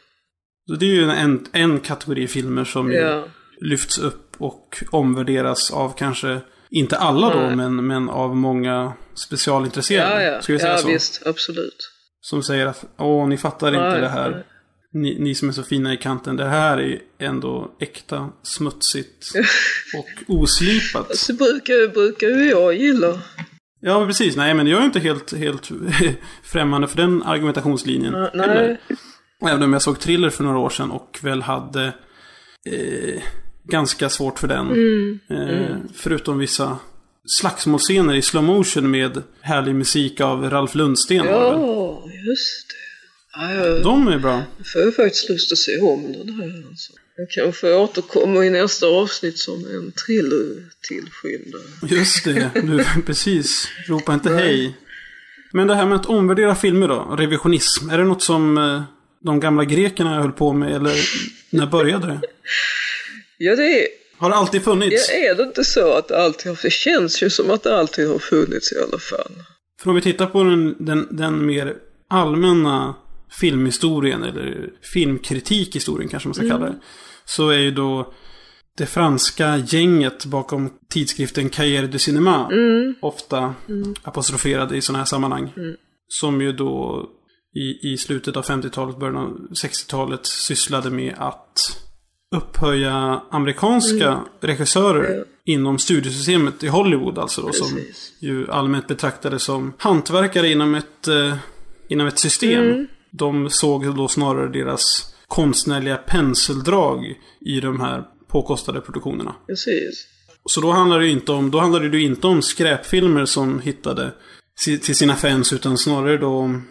Så det är ju en, en kategori filmer som
Ja.
lyfts upp och omvärderas av kanske, inte alla då,
Nej.
men, men av många specialintresserade.
Ja, ja.
Ska vi säga
ja
så?
visst. Absolut.
Som säger att åh, ni fattar inte
Nej,
det här.
nej.
Ni, ni som är så fina i kanten. Det här är ändå äkta, smutsigt och oslipat.
Så brukar, brukar ju jag gilla.
Ja, precis. Nej, men jag är inte helt, helt främmande för den argumentationslinjen.
Nej.
heller. Även om jag såg Thriller för några år sedan och väl hade eh, ganska svårt för den.
Mm.
Eh, förutom vissa slagsmålscener i slow motion med härlig musik av Ralf Lundsten.
Ja, just det. Ja, jag,
De är bra.
Nu får jag faktiskt lust att se om den här. Alltså. Jag kanske återkommer i nästa avsnitt som en thriller-tillskyndare.
Just det, du, precis. Ropa inte hej. Men det här med att omvärdera filmer då, revisionism. Är det något som eh, de gamla grekerna höll på med eller när började det?
Ja, det är,
Har det alltid funnits?
ja, är det inte så att det alltid har... Det känns ju som att det alltid har funnits i alla fall.
För om vi tittar på den, den, den mer allmänna filmhistorien, eller filmkritikhistorien kanske man ska kalla det. Så är ju då det franska gänget bakom tidskriften Cahiers du Cinéma ofta apostroferade i sådana här sammanhang. Som ju då i, i slutet av 50-talet, början av 60-talet sysslade med att upphöja amerikanska regissörer inom studiosystemet i Hollywood alltså då, som ju allmänt betraktades som hantverkare inom ett, eh, inom ett system. De såg då snarare deras konstnärliga penseldrag i de här påkostade produktionerna.
Precis.
Så då handlar det ju inte om, då handlade det inte om skräpfilmer som hittade till sina fans utan snarare då om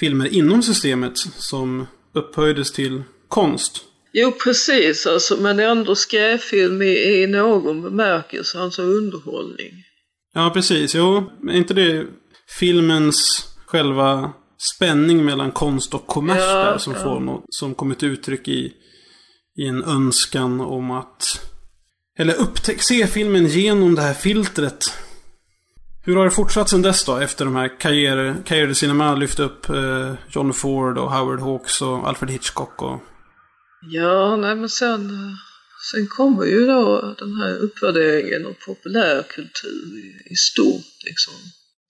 filmer inom systemet som upphöjdes till konst.
Jo, precis alltså, men ändå skräpfilm i, i någon bemärkelse, alltså underhållning.
Ja, precis. Jo, är inte det filmens själva spänning mellan konst och kommers
Ja,
där som
ja.
får något, som kommer till uttryck i, i en önskan om att eller upptäck, se filmen genom det här filtret. Hur har det fortsatt sen dess då? Efter de här Cahiers Cahiers de Cinema lyfte upp eh, John Ford och Howard Hawks och Alfred Hitchcock och...
Ja, nej men sen, eh, sen kommer ju då den här uppvärderingen av populärkultur i, i stort liksom.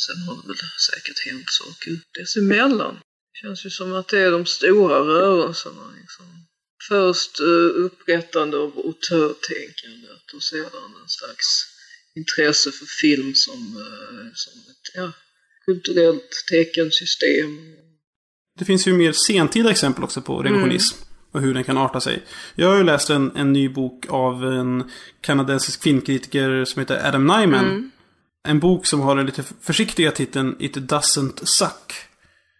Sen har det väl säkert hänt saker dessemellan. Det känns ju som att det är de stora rörelserna liksom. Först eh, upprättande av autörtänkandet och sedan en slags intresse för film som, eh, som ett ja, kulturellt teckensystem.
Det finns ju mer sentida exempel också på revisionism. Och hur den kan arta sig. Jag har ju läst en, en ny bok av en kanadensisk filmkritiker som heter Adam Nyman. En bok som har den lite försiktiga titeln It doesn't suck.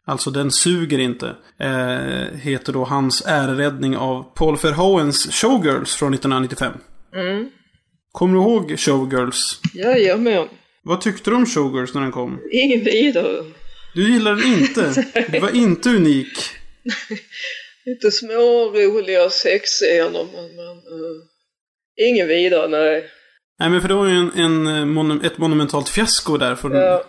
Alltså den suger inte. Eh, heter då hans äreräddning av Paul Verhoevens Showgirls från 1995.
Mm.
Kommer du ihåg Showgirls?
Jajamän,
Vad tyckte du om Showgirls när den kom?
ingen vidare.
Du gillade den inte. Du var inte unik.
Lite små, roliga sexscener men, men uh, ingen vidare, nej.
Nej men för det var ju en, en eh, monu- ett monumentalt fiasko där. För,
Ja,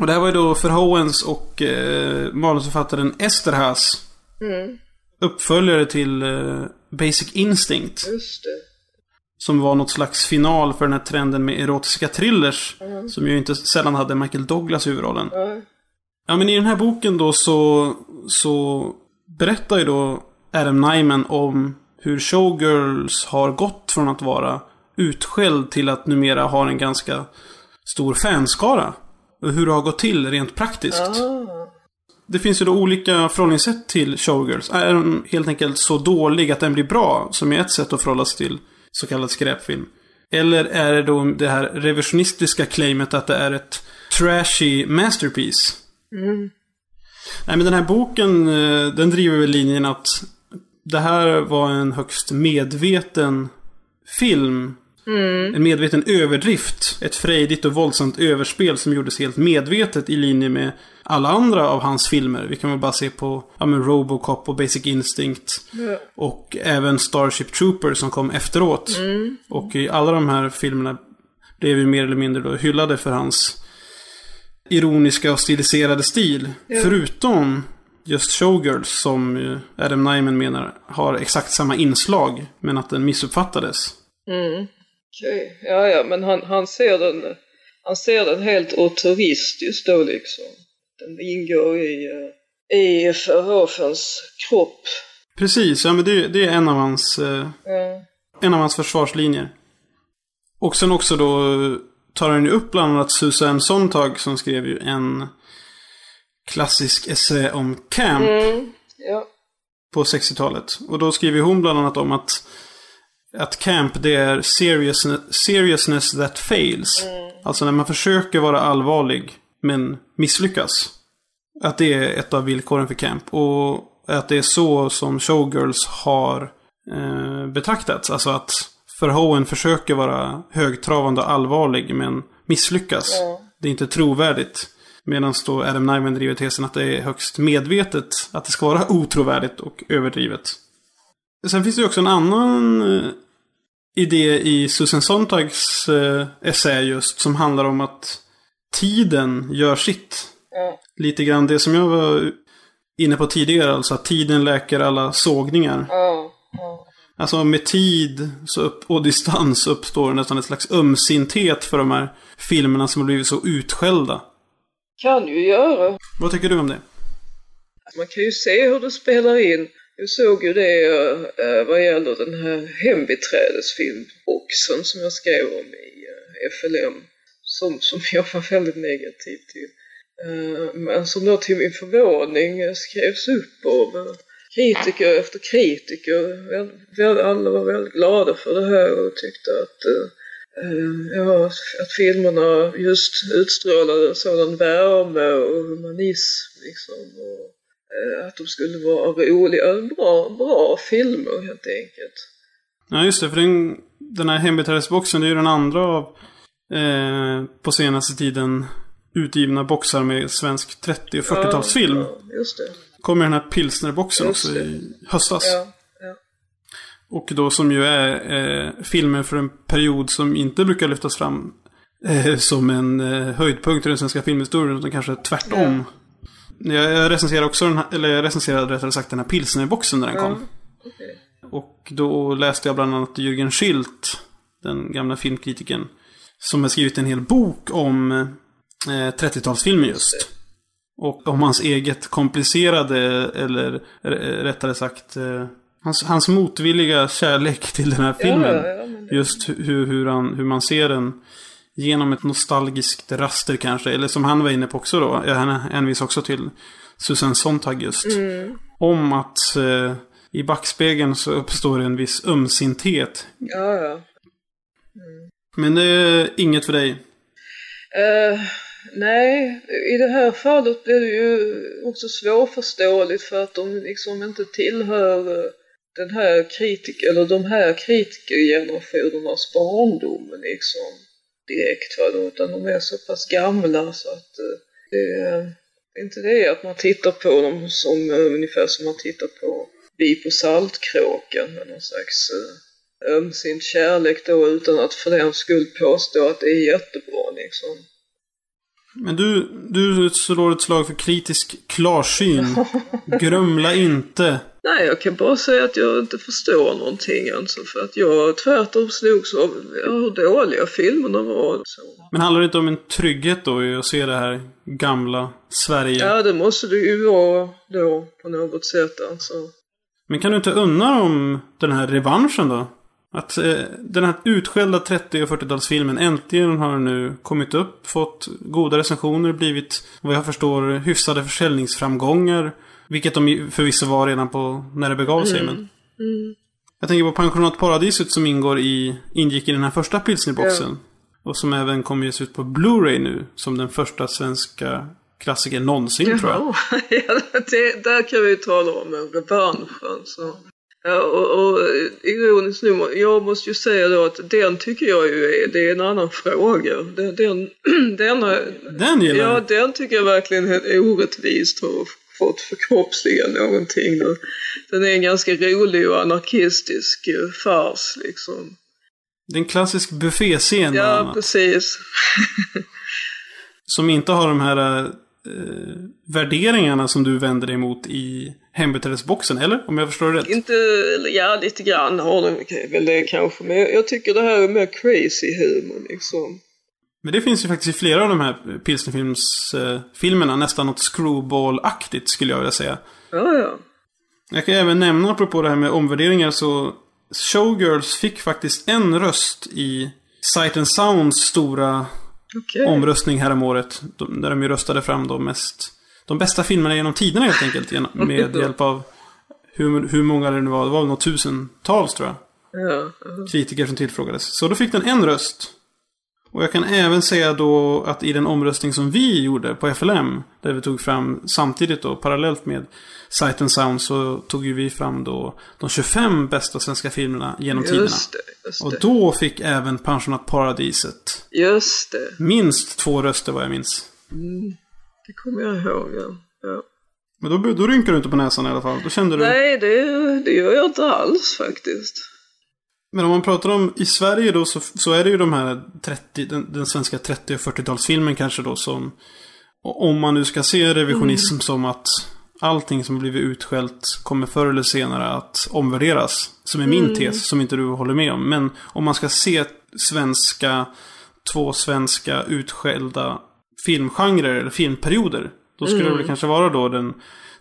Och det här var ju då Verhoevens och eh, manusförfattaren Esterhaz.
mm,
Uppföljare till eh, Basic Instinct.
just det.
Som var något slags final för den här trenden med erotiska thrillers. Som ju inte sällan hade Michael Douglas i huvudrollen.
Ja,
Ja men i den här boken då så, så berättar ju då Adam Nyman om hur Showgirls har gått från att vara utskälld till att numera ha en ganska stor fanskara. Och hur det har gått till rent praktiskt.
ah,
Det finns ju då olika förhållningssätt till Showgirls. Är den helt enkelt så dålig att den blir bra, som är ett sätt att förhålla sig till så kallad skräpfilm? Eller är det då det här revisionistiska claimet att det är ett trashy masterpiece?
mm,
Nej men den här boken, eh, den driver väl linjen att det här var en högst medveten film. En medveten överdrift. Ett frejdigt och våldsamt överspel som gjordes helt medvetet i linje med alla andra av hans filmer. Vi kan väl bara se på ja, men Robocop och Basic Instinct.
ja,
Och även Starship Trooper som kom efteråt. Och i alla de här filmerna blev ju mer eller mindre då hyllade för hans ironiska och stiliserade stil. Förutom just Showgirls som Adam Nyman menar har exakt samma inslag. Men att den missuppfattades.
mm. Okej, ja, ja, men han, han ser den, han ser den helt autoristiskt då liksom. Den ingår i, eh, i Verhoevens kropp.
Precis, ja men det, det är en av hans eh,
Ja,
en av hans försvarslinjer. Och sen också då eh, tar han ju upp bland annat Susan Sontag som skrev ju en klassisk essä om camp.
mm, ja,
på 60-talet. Och då skriver hon bland annat om att, att camp det är seriousness, seriousness that fails. Alltså när man försöker vara allvarlig men misslyckas. Att det är ett av villkoren för camp. Och att det är så som showgirls har eh, betraktats. Alltså att Verhoeven försöker vara högtravande och allvarlig men misslyckas. Det är inte trovärdigt. Medan då Adam Nyman driver tesen att det är högst medvetet att det ska vara otrovärdigt och överdrivet. Sen finns det också en annan eh, idé i Susan Sontags eh, essä just som handlar om att tiden gör sitt.
Ja.
Lite grann det som jag var inne på tidigare, alltså att tiden läker alla sågningar.
Ja. ja.
Alltså med tid upp, och distans uppstår nästan ett slags ömsinthet för de här filmerna som har blivit så utskällda.
Kan ju göra.
Vad tycker du om det?
Man kan ju se hur det spelar in. Jag såg ju det uh, vad gäller den här hembiträdesfilmboxen som jag skrev om i eh, uh, FLM. Som, som jag var väldigt negativ till. Uh, men som då till min förvåning skrevs upp av uh, kritiker efter kritiker. Väl, väl, alla var väldigt glada för det här och tyckte att ja, att filmerna just utstrålade sådan värme och humanism liksom. Och, att de skulle vara roliga, bra, bra filmer helt enkelt.
Ja, just det. För den, den här hembiträdesboxen, det är ju den andra av eh, på senaste tiden utgivna boxar med svensk 30 och 40-talsfilm.
Ja, ja, just det.
Kom ju den här pilsnerboxen
Just
också
det.
i höstas.
Ja, ja.
Och då som ju är eh, filmer för en period som inte brukar lyftas fram eh, som en eh, höjdpunkt i den svenska filmhistorien, utan kanske tvärtom. Jag, jag recenserade också den här, eller jag recenserade rättare sagt den här pilsnerboxen när den kom.
Okej.
Och då läste jag bland annat Jürgen Schilt, den gamla filmkritiken, som har skrivit en hel bok om eh, 30-talsfilmer just. Och om hans eget komplicerade, eller rättare sagt, eh, hans, hans motvilliga kärlek till den här filmen.
Ja, ja, det-
Just hur, hur, han, hur man ser den genom ett nostalgiskt raster kanske. Eller som han var inne på också då. Jag hänvisar också till Susan Sontag just.
Mm.
Om att eh, i backspegeln så uppstår en viss ömsinthet.
Ja, ja.
Men det är inget för dig.
Eh, nej, i det här fallet blir det ju också svårförståeligt för att de liksom inte tillhör eh, den här kritik eller de här kritikergenerationernas barndom liksom direkt va, utan de är så pass gamla så att eh, det är inte det att man tittar på dem som eh, ungefär som man tittar på Vi på Saltkråkan med någon slags eh, ömsint kärlek då utan att för den skull påstå att det är jättebra liksom.
Men du, du slår ett slag för kritisk klarsyn. Grumla inte.
Nej, jag kan bara säga att jag inte förstår någonting alltså för att jag tvärtom slogs av hur dåliga filmerna var. Så.
Men handlar det inte om en trygghet då i att se det här gamla Sverige?
Ja, det måste det ju vara då på något sätt alltså.
Men kan du inte unna dem den här revanschen då? Att eh, den här utskällda 30 och 40-talsfilmen äntligen har nu kommit upp, fått goda recensioner, blivit vad jag förstår hyfsade försäljningsframgångar. Vilket de förvisso var redan på när det begav sig. Men jag tänker på Pensionatparadiset som ingår i, ingick i den här första pilsnerboxen. Och som även kommer ges ut på Blu-ray nu. Som den första svenska klassikern någonsin tror jag.
ja, det, där kan vi ju tala om en revansch alltså. Ja, och, och ironiskt nog, jag måste ju säga då att den tycker jag ju är, det är en annan fråga. Den, den, den, har-
Den gillar
ja,
jag.
den tycker jag verkligen är orättvist har fått förkroppsliga någonting. Den är en ganska rolig och anarkistisk eh, fars liksom.
Det är en klassisk bufféscen.
Ja, precis.
Som inte har de här eh, värderingarna som du vänder dig emot i hembiträdesboxen. Eller? Om jag förstår det rätt.
Inte, ja, lite grann har den väl det kanske. Men jag, jag tycker det här är mer crazy humor liksom.
Men det finns ju faktiskt i flera av de här pilsnerfilms-filmerna nästan något screwball-aktigt skulle jag vilja säga.
Ja, ja.
Jag kan även nämna, apropå det här med omvärderingar, så Showgirls fick faktiskt en röst i Sight and Sounds stora
Okej.
omröstning häromåret. De- Där de ju röstade fram de mest... De bästa filmerna genom tiderna helt enkelt. Med hjälp av hur, hur många det nu var, det var väl något tusentals tror jag.
Ja,
Kritiker som tillfrågades. Så då fick den en röst. Och jag kan även säga då att i den omröstning som vi gjorde på FLM, där vi tog fram samtidigt då, parallellt med Sight and Sound, så tog ju vi fram då de 25 bästa svenska filmerna genom tiderna.
just det. Just
Och då fick även Pensionat Paradiset
Just det.
minst två röster vad jag minns.
Det kommer jag ihåg. Ja. Ja.
Men då, då rynkar du inte på näsan i alla fall. Då kände du...
Nej, det, det gör jag inte alls faktiskt.
Men om man pratar om i Sverige då så, så är det ju de här 30, den, den svenska 30 och 40-talsfilmen kanske då som Om man nu ska se revisionism som att allting som blivit utskällt kommer förr eller senare att omvärderas. Som är min tes, som inte du håller med om. Men om man ska se svenska, två svenska utskällda filmgenrer eller filmperioder. Då skulle det väl kanske vara då den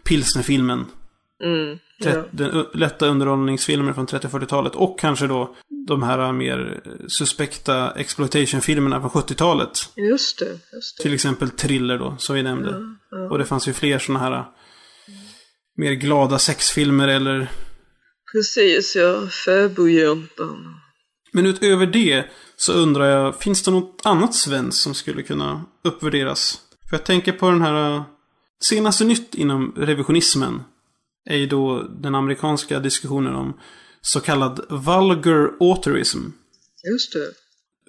pilsnerfilmen.
Mm. Ja.
Den lätta underhållningsfilmer från 30-40-talet. Och kanske då de här mer suspekta exploitation-filmerna från 70-talet.
Just det. Just det.
Till exempel Thriller då, som vi nämnde. Och det fanns ju fler sådana här mer glada sexfilmer eller...
Precis, ja. Fäbodjäntan.
Men utöver det så undrar jag, finns det något annat svenskt som skulle kunna uppvärderas? För jag tänker på den här... äh, Senaste nytt inom revisionismen är ju då den amerikanska diskussionen om så kallad vulgar authorism.
Just det.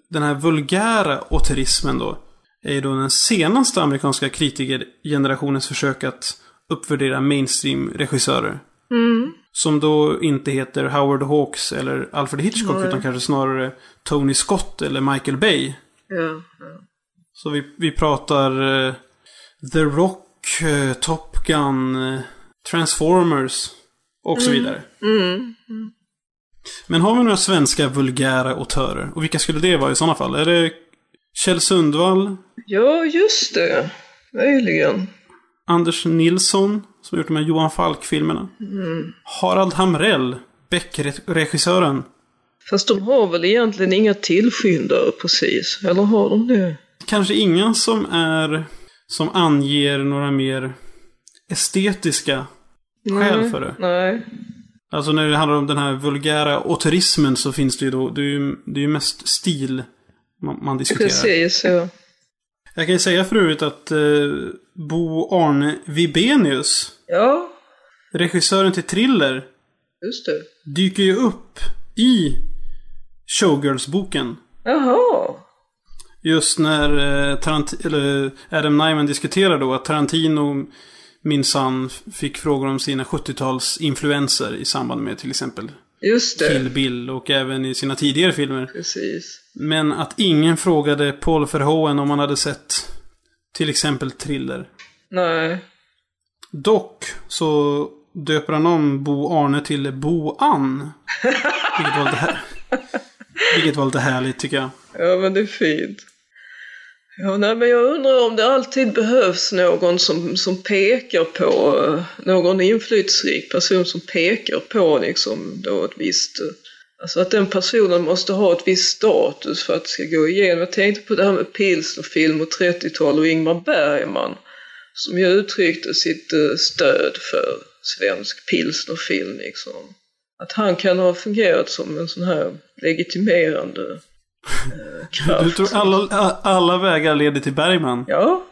Den här vulgära auteurismen då är ju då den senaste amerikanska kritikergenerationens försök att uppvärdera mainstream-regissörer. Som då inte heter Howard Hawks eller Alfred Hitchcock
Nej.
utan kanske snarare Tony Scott eller Michael Bay.
Ja. ja.
Så vi, vi pratar eh, The Rock, eh, Top Gun, eh, Transformers och så vidare.
Mm.
Men har vi några svenska vulgära autörer? Och vilka skulle det vara i sådana fall? Är det Kjell Sundvall,
ja, just det. Möjligen.
Anders Nilsson, som gjort de här Johan Falk-filmerna. Harald Hamrell, Beck-regissören.
Fast de har väl egentligen inga tillskyndare precis. Eller har de det?
Kanske ingen som är... Som anger några mer estetiska skäl för det.
Nej.
Alltså när det handlar om den här vulgära auterismen så finns det ju då... Det är ju, det är ju mest stil man, man diskuterar.
Precis, ja.
Jag kan ju säga förut att eh, Bo Arne Vibenius,
Ja,
regissören till Thriller,
just det.
dyker ju upp i Showgirls-boken.
Jaha.
Just när eh, Tarant- eller Adam Nyman diskuterar då att Tarantino minsann fick frågor om sina 70-tals influenser i samband med till exempel
Just det.
Kill Bill och även i sina tidigare filmer.
Precis.
Men att ingen frågade Paul Verhoeven om han hade sett till exempel Thriller.
Nej.
Dock så döper han om Bo Arne till Bo Ann. Vilket var lite, här... Vilket var lite härligt tycker jag.
Ja, men det är fint. Ja, nej, men jag undrar om det alltid behövs någon som, som pekar på, någon inflytelserik person som pekar på liksom då ett visst, alltså att den personen måste ha ett visst status för att det ska gå igenom. Jag tänkte på det här med pilsnerfilm och 30-tal och Ingmar Bergman som ju uttryckte sitt eh, stöd för svensk pilsnerfilm liksom. Att han kan ha fungerat som en sån här legitimerande.
Du tror alla, alla vägar leder till Bergman.
Ja.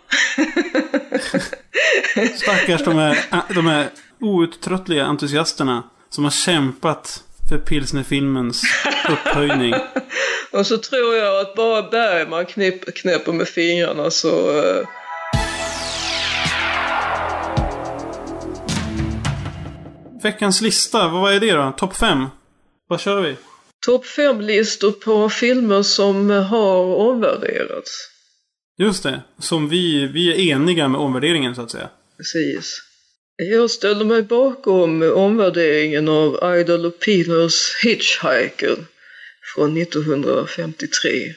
Stackars de här, de här outtröttliga entusiasterna som har kämpat för pilsnerfilmens upphöjning.
Och så tror jag att bara Bergman knip, knäpper med fingrarna så... eh,
Veckans lista, vad är det då? Topp 5? Vad kör vi?
Topp fem listor på filmer som har omvärderats.
Just det. Som vi, vi är eniga med omvärderingen så att säga.
Precis. Jag ställer mig bakom omvärderingen av Ida Lupinos Hitchhiker från 1953.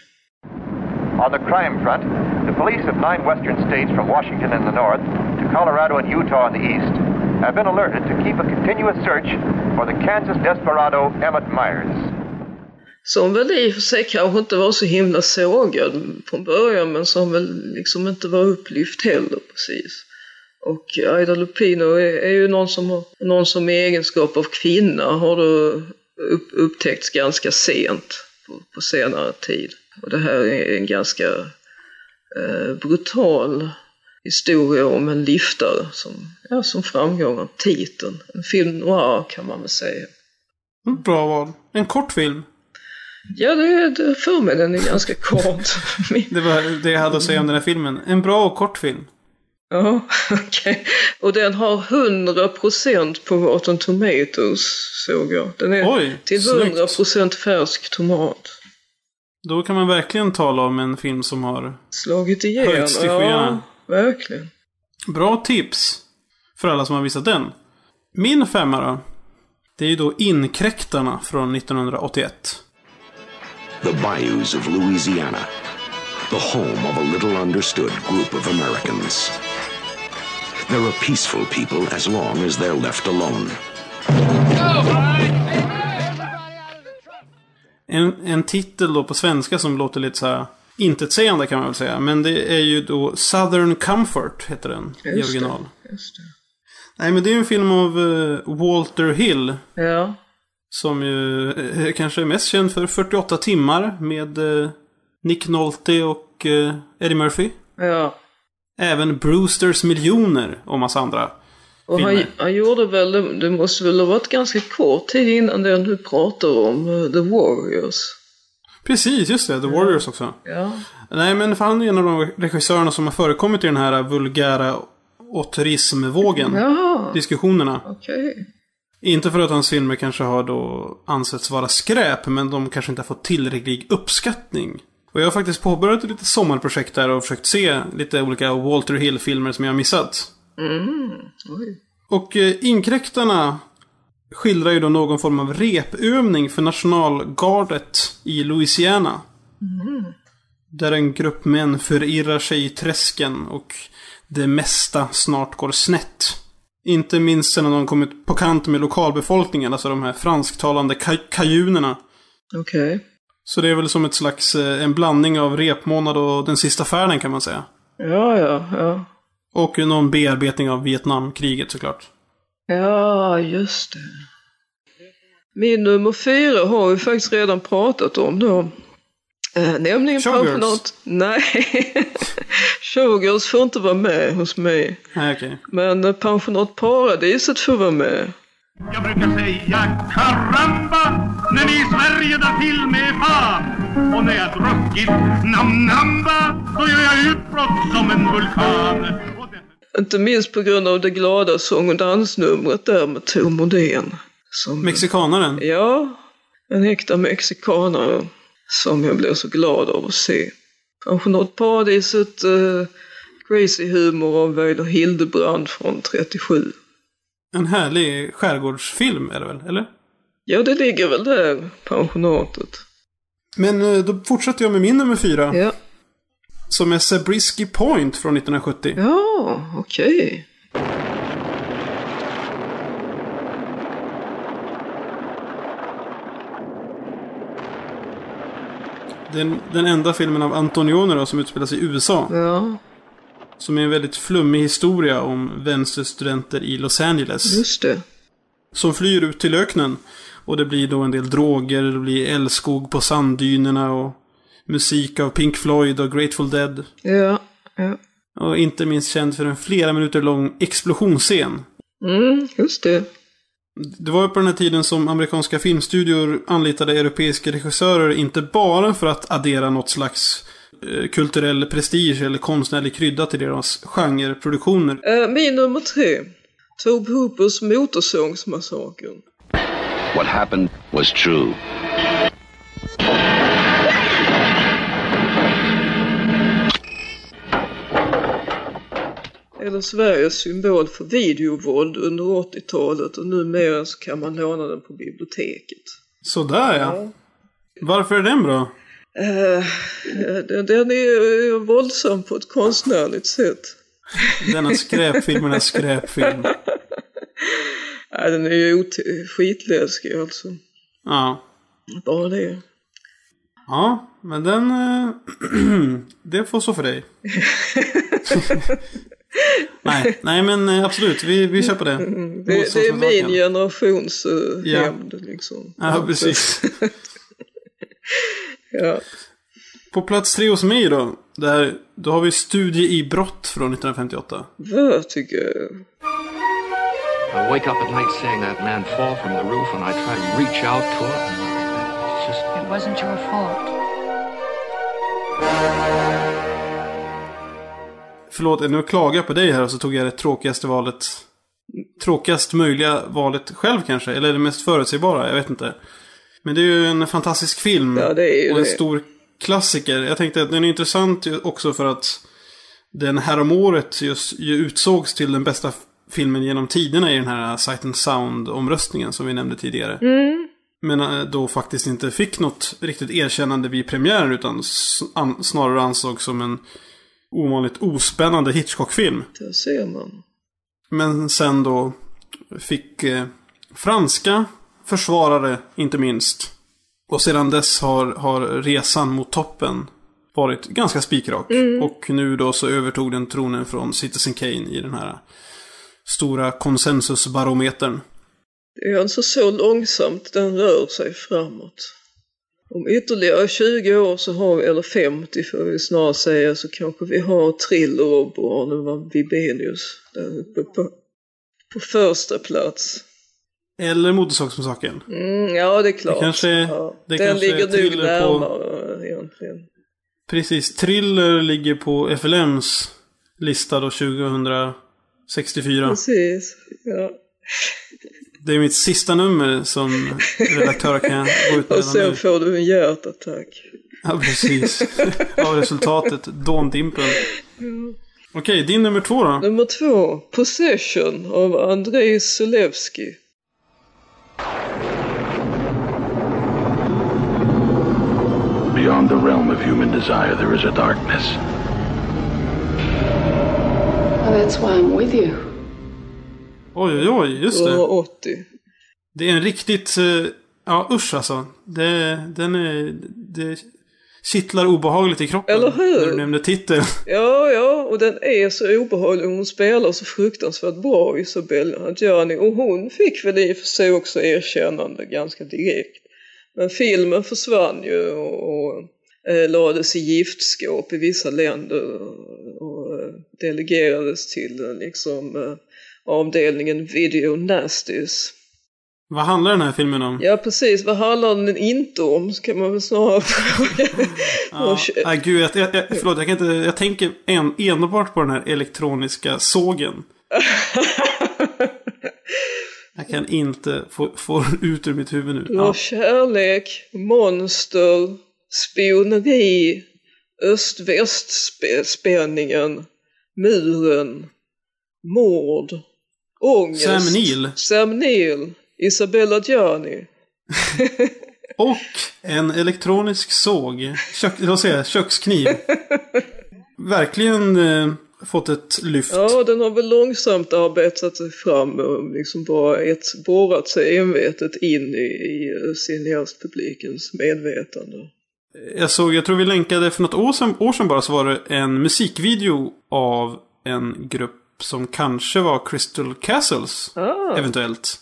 On the crime front, the police of nine western states from Washington in the north to Colorado and Utah in the east have been alerted to keep a continuous search for the Kansas desperado Emmett Myers.
Som väl i och för sig kanske inte var så himla sågad från början men som väl liksom inte var upplyft heller precis. Och Aida Lupino är, är ju någon som, har, någon som i egenskap av kvinna har då upp, upptäckts ganska sent på, på senare tid. Och det här är en ganska eh, brutal historia om en liftare som, ja, som framgår av titeln. En film noir kan man väl säga.
Bra val. En kort film.
Ja, det, det för mig den är ganska kort.
Det var det jag hade att säga om den här filmen. En bra och kort film.
Ja, okej. Och den har 100% på Rotten Tomatoes, såg jag. Den är
Oj,
till
snyggt.
100% färsk tomat.
Då kan man verkligen tala om en film som har
Slagit igenom. Ja, verkligen.
bra tips. För alla som har visat den. Min femma då. Det är ju då Inkräktarna från 1981.
The bayous of Louisiana, the home of a little understood group of Americans. They're a peaceful people as long as they're left alone.
En, en titel då på svenska som låter lite så här intetsägande kan man väl säga. Men det är ju då Southern Comfort heter den i
Just
original.
det. Just det.
Nej men det är ju en film av eh, Walter Hill.
Ja,
Som ju eh, kanske är mest känd för 48 timmar med eh, Nick Nolte och eh, Eddie Murphy.
ja.
Även Brewsters miljoner och massa andra.
Och han,
filmer.
han gjorde väl, det, måste väl ha varit ganska kort tid innan den du pratar om, The Warriors.
Precis, just det. The Warriors också.
Ja,
Nej, men för han är en av de regissörerna som har förekommit i den här vulgära autorismvågen.
Jaha,
Diskussionerna.
okej.
Inte för att hans filmer kanske har då ansetts vara skräp, men de kanske inte har fått tillräcklig uppskattning. Och jag har faktiskt påbörjat ett litet sommarprojekt där och försökt se lite olika Walter Hill-filmer som jag har missat.
Mm, oj.
Och eh, Inkräktarna skildrar ju då någon form av repövning för nationalgardet i Louisiana. Där en grupp män förirrar sig i träsken och det mesta snart går snett. Inte minst sedan de kommit på kant med lokalbefolkningen, alltså de här fransktalande kaj- kajunerna.
Okej.
Så det är väl som ett slags, eh, en blandning av repmånad och den sista färden kan man säga.
Ja, ja, ja.
Och någon bearbetning av Vietnamkriget såklart.
Ja, just det. Min nummer fyra har vi faktiskt redan pratat om då. Eh, nämligen pensionat... Nej. Showgirls får inte vara med hos mig.
Nej, okej.
Men pensionat Paradiset får vara med.
Jag brukar säga karamba när ni i Sverige drar till med fan. Och när jag druckit namnamba då gör jag utbrott som en vulkan.
Inte minst på grund av det glada sång och dansnumret där med Tor Modén. Som,
Mexikanaren.
Ja, en äkta mexikanare som jag blev så glad av att se. Pensionatparadiset, eh, crazy humor av Weiler Hildebrand från 37.
En härlig skärgårdsfilm är det väl, eller?
Ja, det ligger väl där, pensionatet.
Men eh, då fortsätter jag med min nummer fyra.
Ja,
Som är Zabriskie Point från 1970.
ja okej.
Den, den enda filmen av Antonioni då som utspelas i USA.
Ja,
Som är en väldigt flummig historia om vänsterstudenter i Los Angeles.
just det.
Som flyr ut till öknen. Och det blir då en del droger, det blir älskog på sanddynerna och musik av Pink Floyd och Grateful Dead.
Ja, ja.
Och inte minst känd för en flera minuter lång explosionsscen.
Mm, just det.
Det var ju på den här tiden som amerikanska filmstudior anlitade europeiska regissörer inte bara för att addera något slags eh, kulturell prestige eller konstnärlig krydda till deras genreproduktioner.
Eh, min nummer tre. Tobe Hoopers Motorsångsmassakern.
What happened was true.
Eller Sveriges symbol för videovåld under 80-talet och numera så kan man låna den på biblioteket.
Sådär ja. Varför är den bra?
Eh, den, är våldsam på ett konstnärligt sätt.
Denna skräpfilm är skräpfilm.
Nej, den är ju skitläskig alltså.
Ja.
Bara det.
Ja, men den... eh, det får så för dig. nej, nej, men eh, absolut. Vi, vi kör på det.
Det, det är min generations uh,
Ja.
hämnd liksom.
Ja, precis.
Ja.
På plats tre hos mig då. Där, då har vi Studie i brott från 1958.
Vad tycker jag?
I wake up at night seeing that man fall from the roof, and I try to reach out to him. It's just
It wasn't your fault.
Förlåt, nu klagar jag på dig här och så tog jag det tråkigaste valet. Tråkigast möjliga valet själv kanske. Eller det mest förutsägbara, jag vet inte. Men det är ju en fantastisk film.
Ja, det är ju
och en
det.
stor klassiker. Jag tänkte att den är intressant också för att den här om året just ju utsågs till den bästa filmen genom tiderna i den här Sight and Sound-omröstningen som vi nämnde tidigare.
Mm.
Men eh, då faktiskt inte fick något riktigt erkännande vid premiären utan snarare ansågs som en ovanligt ospännande Hitchcock-film.
Där ser man.
Men sen då fick eh, franska försvarare, inte minst. Och sedan dess har, har resan mot toppen varit ganska spikrak. Och nu då så övertog den tronen från Citizen Kane i den här stora konsensusbarometern.
Det är alltså så långsamt den rör sig framåt. Om ytterligare 20 år så har vi, eller 50 får vi snart säga, så kanske vi har Thriller och Barnen Vibenius där uppe på, på första plats.
Eller Motorsågsmassakern.
Mm, ja, det är klart.
kanske-
ja.
det
Den
kanske
ligger nog
Thriller på-
närmare egentligen.
Precis, Thriller ligger på FLMs lista då 2064.
Precis. Ja.
Det är mitt sista nummer som redaktör kan gå ut med
Och sen får du en hjärtattack.
Ja, precis. Av resultatet, dåndimpen. Okej, din nummer två då?
Nummer två, Possession av Andrei Zulewski.
Beyond the realm of human desire, there is a darkness.
Well, that's why I'm with you.
Oj, oj, oj, just det.
280.
Det är en riktigt... eh, Ja, usch alltså. Det, den är... Det kittlar obehagligt i kroppen.
Eller hur?
När du nämner titeln.
Ja, ja, och den är så obehaglig. Hon spelar så fruktansvärt bra, Isabella Adjani. Och hon fick väl i och för sig också erkännande ganska direkt. Men filmen försvann ju och, och eh, lades i giftskåp i vissa länder och eh, delegerades till eh, liksom eh, avdelningen Video Nasties.
Vad handlar den här filmen om?
Ja, precis. Vad handlar den inte om, ska man väl snarare fråga.
Ja, nej, gud, jag, jag, jag, förlåt, jag, kan inte, jag tänker en, enbart på den här elektroniska sågen. Jag kan inte få, få ut ur mitt huvud nu. Ja.
kärlek, monster, spioneri, öst-väst-spänningen, muren, mord, ångest.
Sam Neill.
Sam Neill, Isabella Gianni.
Och en elektronisk såg. Kök, vad säger jag? Kökskniv. Verkligen eh, fått ett lyft.
Ja, den har väl långsamt arbetat sig fram och liksom bara ett, borrat sig envetet in i, i cineastpublikens medvetande.
Jag såg, jag tror vi länkade för något år sedan, år sedan bara så var det en musikvideo av en grupp som kanske var Crystal Castles.
Ah.
Eventuellt.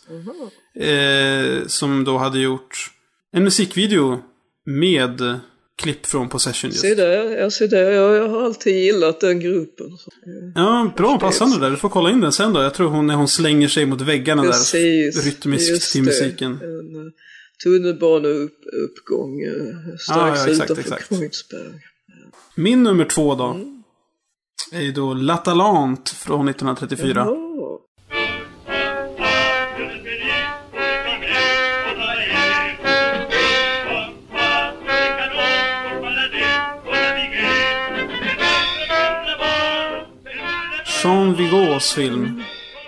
Eh, som då hade gjort en musikvideo med klipp från Possession just.
Se där, jag ser där, jag, jag har alltid gillat den gruppen. Eh,
Ja, bra passande där. Du får kolla in den sen då. Jag tror hon när hon slänger sig mot väggarna
Precis,
där rytmiskt till musiken.
En uh, tunnelbaneuppgång uh, strax
Ah, ja, exakt,
utanför
exakt.
Kreuzberg.
Min nummer två då.
Mm.
Är ju då Latalant från 1934.
Jaha.
Jean Vigauds film.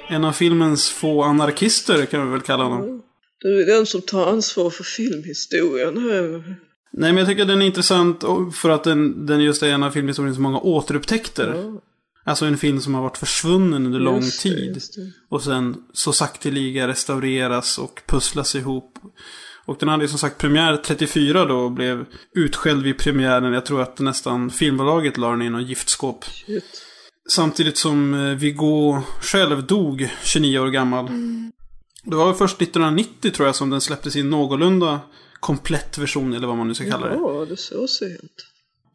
En av filmens få anarkister kan vi väl kalla honom.
Du är den som tar ansvar för filmhistorien här.
Nej, men jag tycker den är intressant för att den, den just är en av filmhistoriens många återupptäckter. Alltså en film som har varit försvunnen under lång
Just det,
tid.
just det.
Och sen så sakteliga restaureras och pusslas ihop. Och den hade ju som sagt premiär 34 då och blev utskälld vid premiären. Jag tror att nästan filmbolaget la den i någon giftskåp.
Shit.
Samtidigt som eh, Viggo själv dog 29 år gammal. Det var först 1990 tror jag som den släpptes i en någorlunda komplett version, eller vad man nu ska kalla det.
Ja, det är så sent.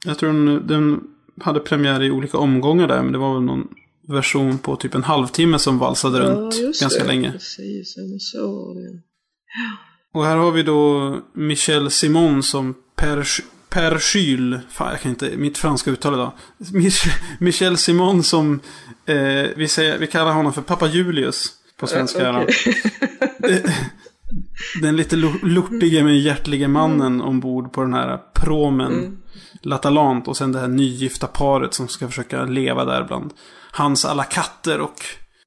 Jag tror den, den hade premiär i olika omgångar där, men det var väl någon version på typ en halvtimme som valsade runt
just
ganska
det.
länge.
Precis, ja, så det.
Och här har vi då Michel Simon som Per, per Schyl. Fan, jag kan inte, mitt franska uttal idag. Mich- Michel Simon som, eh, vi, säger, vi kallar honom för Pappa Julius på svenska.
Ja,
då. Den lite lo- lortige men hjärtlige mannen ombord på den här promen.
Mm.
Latalant och sen det här nygifta paret som ska försöka leva där bland hans alla katter och...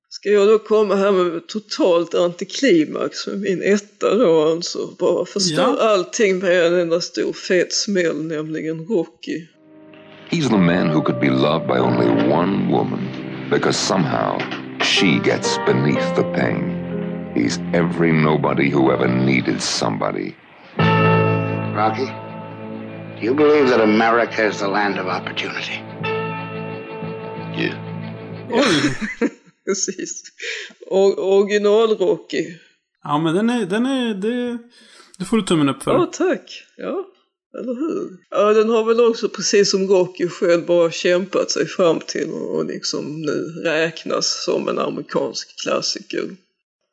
Ska jag då komma här med totalt antiklimax med min etta då alltså? Bara förstör
Ja.
allting med en enda stor fet smäll, nämligen Rocky.
He's the man who could be loved by only one woman because somehow she gets beneath the pain. He's every nobody who ever needed somebody.
Rocky, do you believe that America is the land of opportunity?
Yeah.
Oj!
Precis. Och original-Rocky.
Ja men den är, den är, det... Det får du tummen upp för.
Ja, tack. Ja, eller hur? Ja, den har väl också precis som Rocky själv bara kämpat sig fram till och liksom nu räknas som en amerikansk klassiker.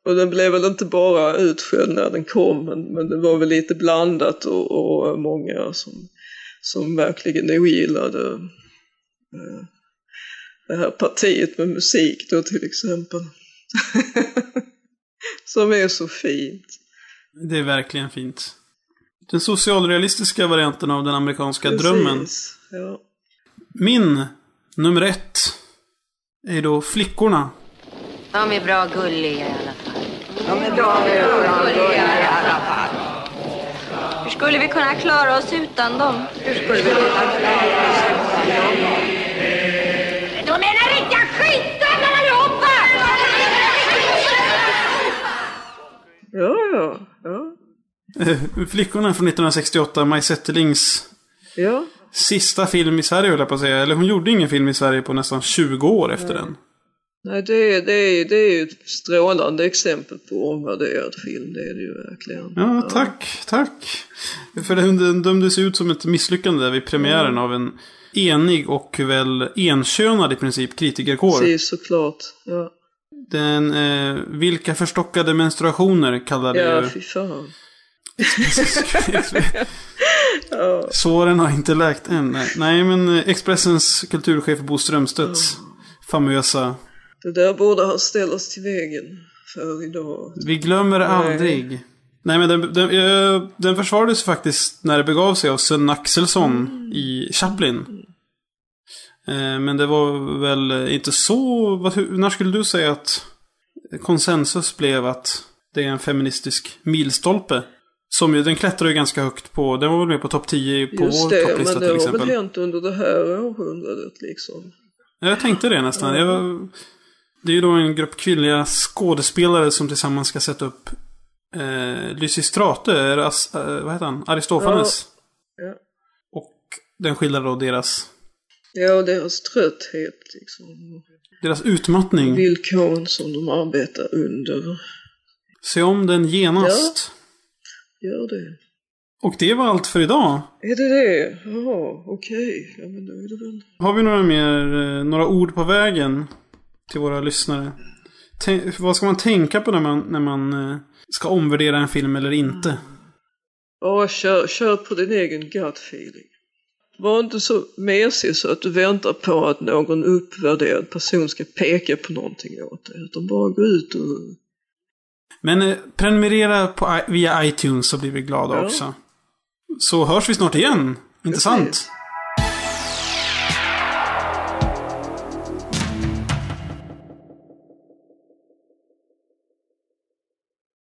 Och den blev väl inte bara utskälld när den kom, men, men det var väl lite blandat och, och många som, som verkligen ogillade eh, det här partiet med musik då till exempel. som är så fint.
Det är verkligen fint. Den socialrealistiska varianten av den amerikanska drömmen.
Precis, Ja.
Min nummer ett är då Flickorna.
De är bra gulliga i alla fall.
De är bra gulliga i alla fall.
Hur skulle vi kunna klara oss utan dem?
Hur skulle vi kunna klara oss utan dem?
De är en riktiga skitstövlar allihopa!
Ja, ja, ja.
Eh, Flickorna från 1968, Maj Zetterlings
Ja,
sista film i Sverige höll jag på att säga. Eller hon gjorde ingen film i Sverige på nästan 20 år efter den.
Nej det är, det, är, det är ju ett strålande exempel på omvärderad film, det är det ju verkligen.
Ja, tack, tack. För den, dömdes ut som ett misslyckande där vid premiären av en enig och väl enkönad i princip kritikerkår.
Precis, såklart. Ja,
Den, eh, vilka förstockade menstruationer kallade
ja
ju...
fy fan. ja.
Såren har inte läkt än. Nej, nej men eh, Expressens kulturchef Bo Strömstedts famösa
Det där borde han ställas till vägen för idag.
Vi glömmer
Nej.
aldrig. Nej men den, den, eh, den försvarades faktiskt när det begav sig av Sven Axelsson i Chaplin. Eh, Men det var väl inte så... När skulle du säga att konsensus blev att det är en feministisk milstolpe? Som ju, den klättrar ju ganska högt på... Den var väl med på topp 10 på
Just
vår
det,
topplista
men det
till
har
exempel.
väl hänt under det här århundradet liksom.
Ja, Jag tänkte det nästan. Jag, det är då en grupp kvinnliga skådespelare som tillsammans ska sätta upp eh, Lysistrate, Eras, eh, vad heter han? Aristofanes.
Ja.
Och den skildrar då deras,
Ja, och deras trötthet liksom.
deras utmattning.
Villkoren som de arbetar under.
Se om den genast.
Gör det.
Och det var allt för idag.
Är det det? Jaha, okej. Ja, men då är det väl...
Har vi några mer, eh, några ord på vägen till våra lyssnare? Tänk, vad ska man tänka på när man, när man eh, ska omvärdera en film eller inte?
Ja, kör, kör på din egen gut feeling. Var inte så mesig så att du väntar på att någon uppvärderad person ska peka på någonting åt dig. Utan bara gå ut och...
Men eh, prenumerera på, via iTunes så blir vi glada
Ja.
också. Så hörs vi snart igen. Inte sant?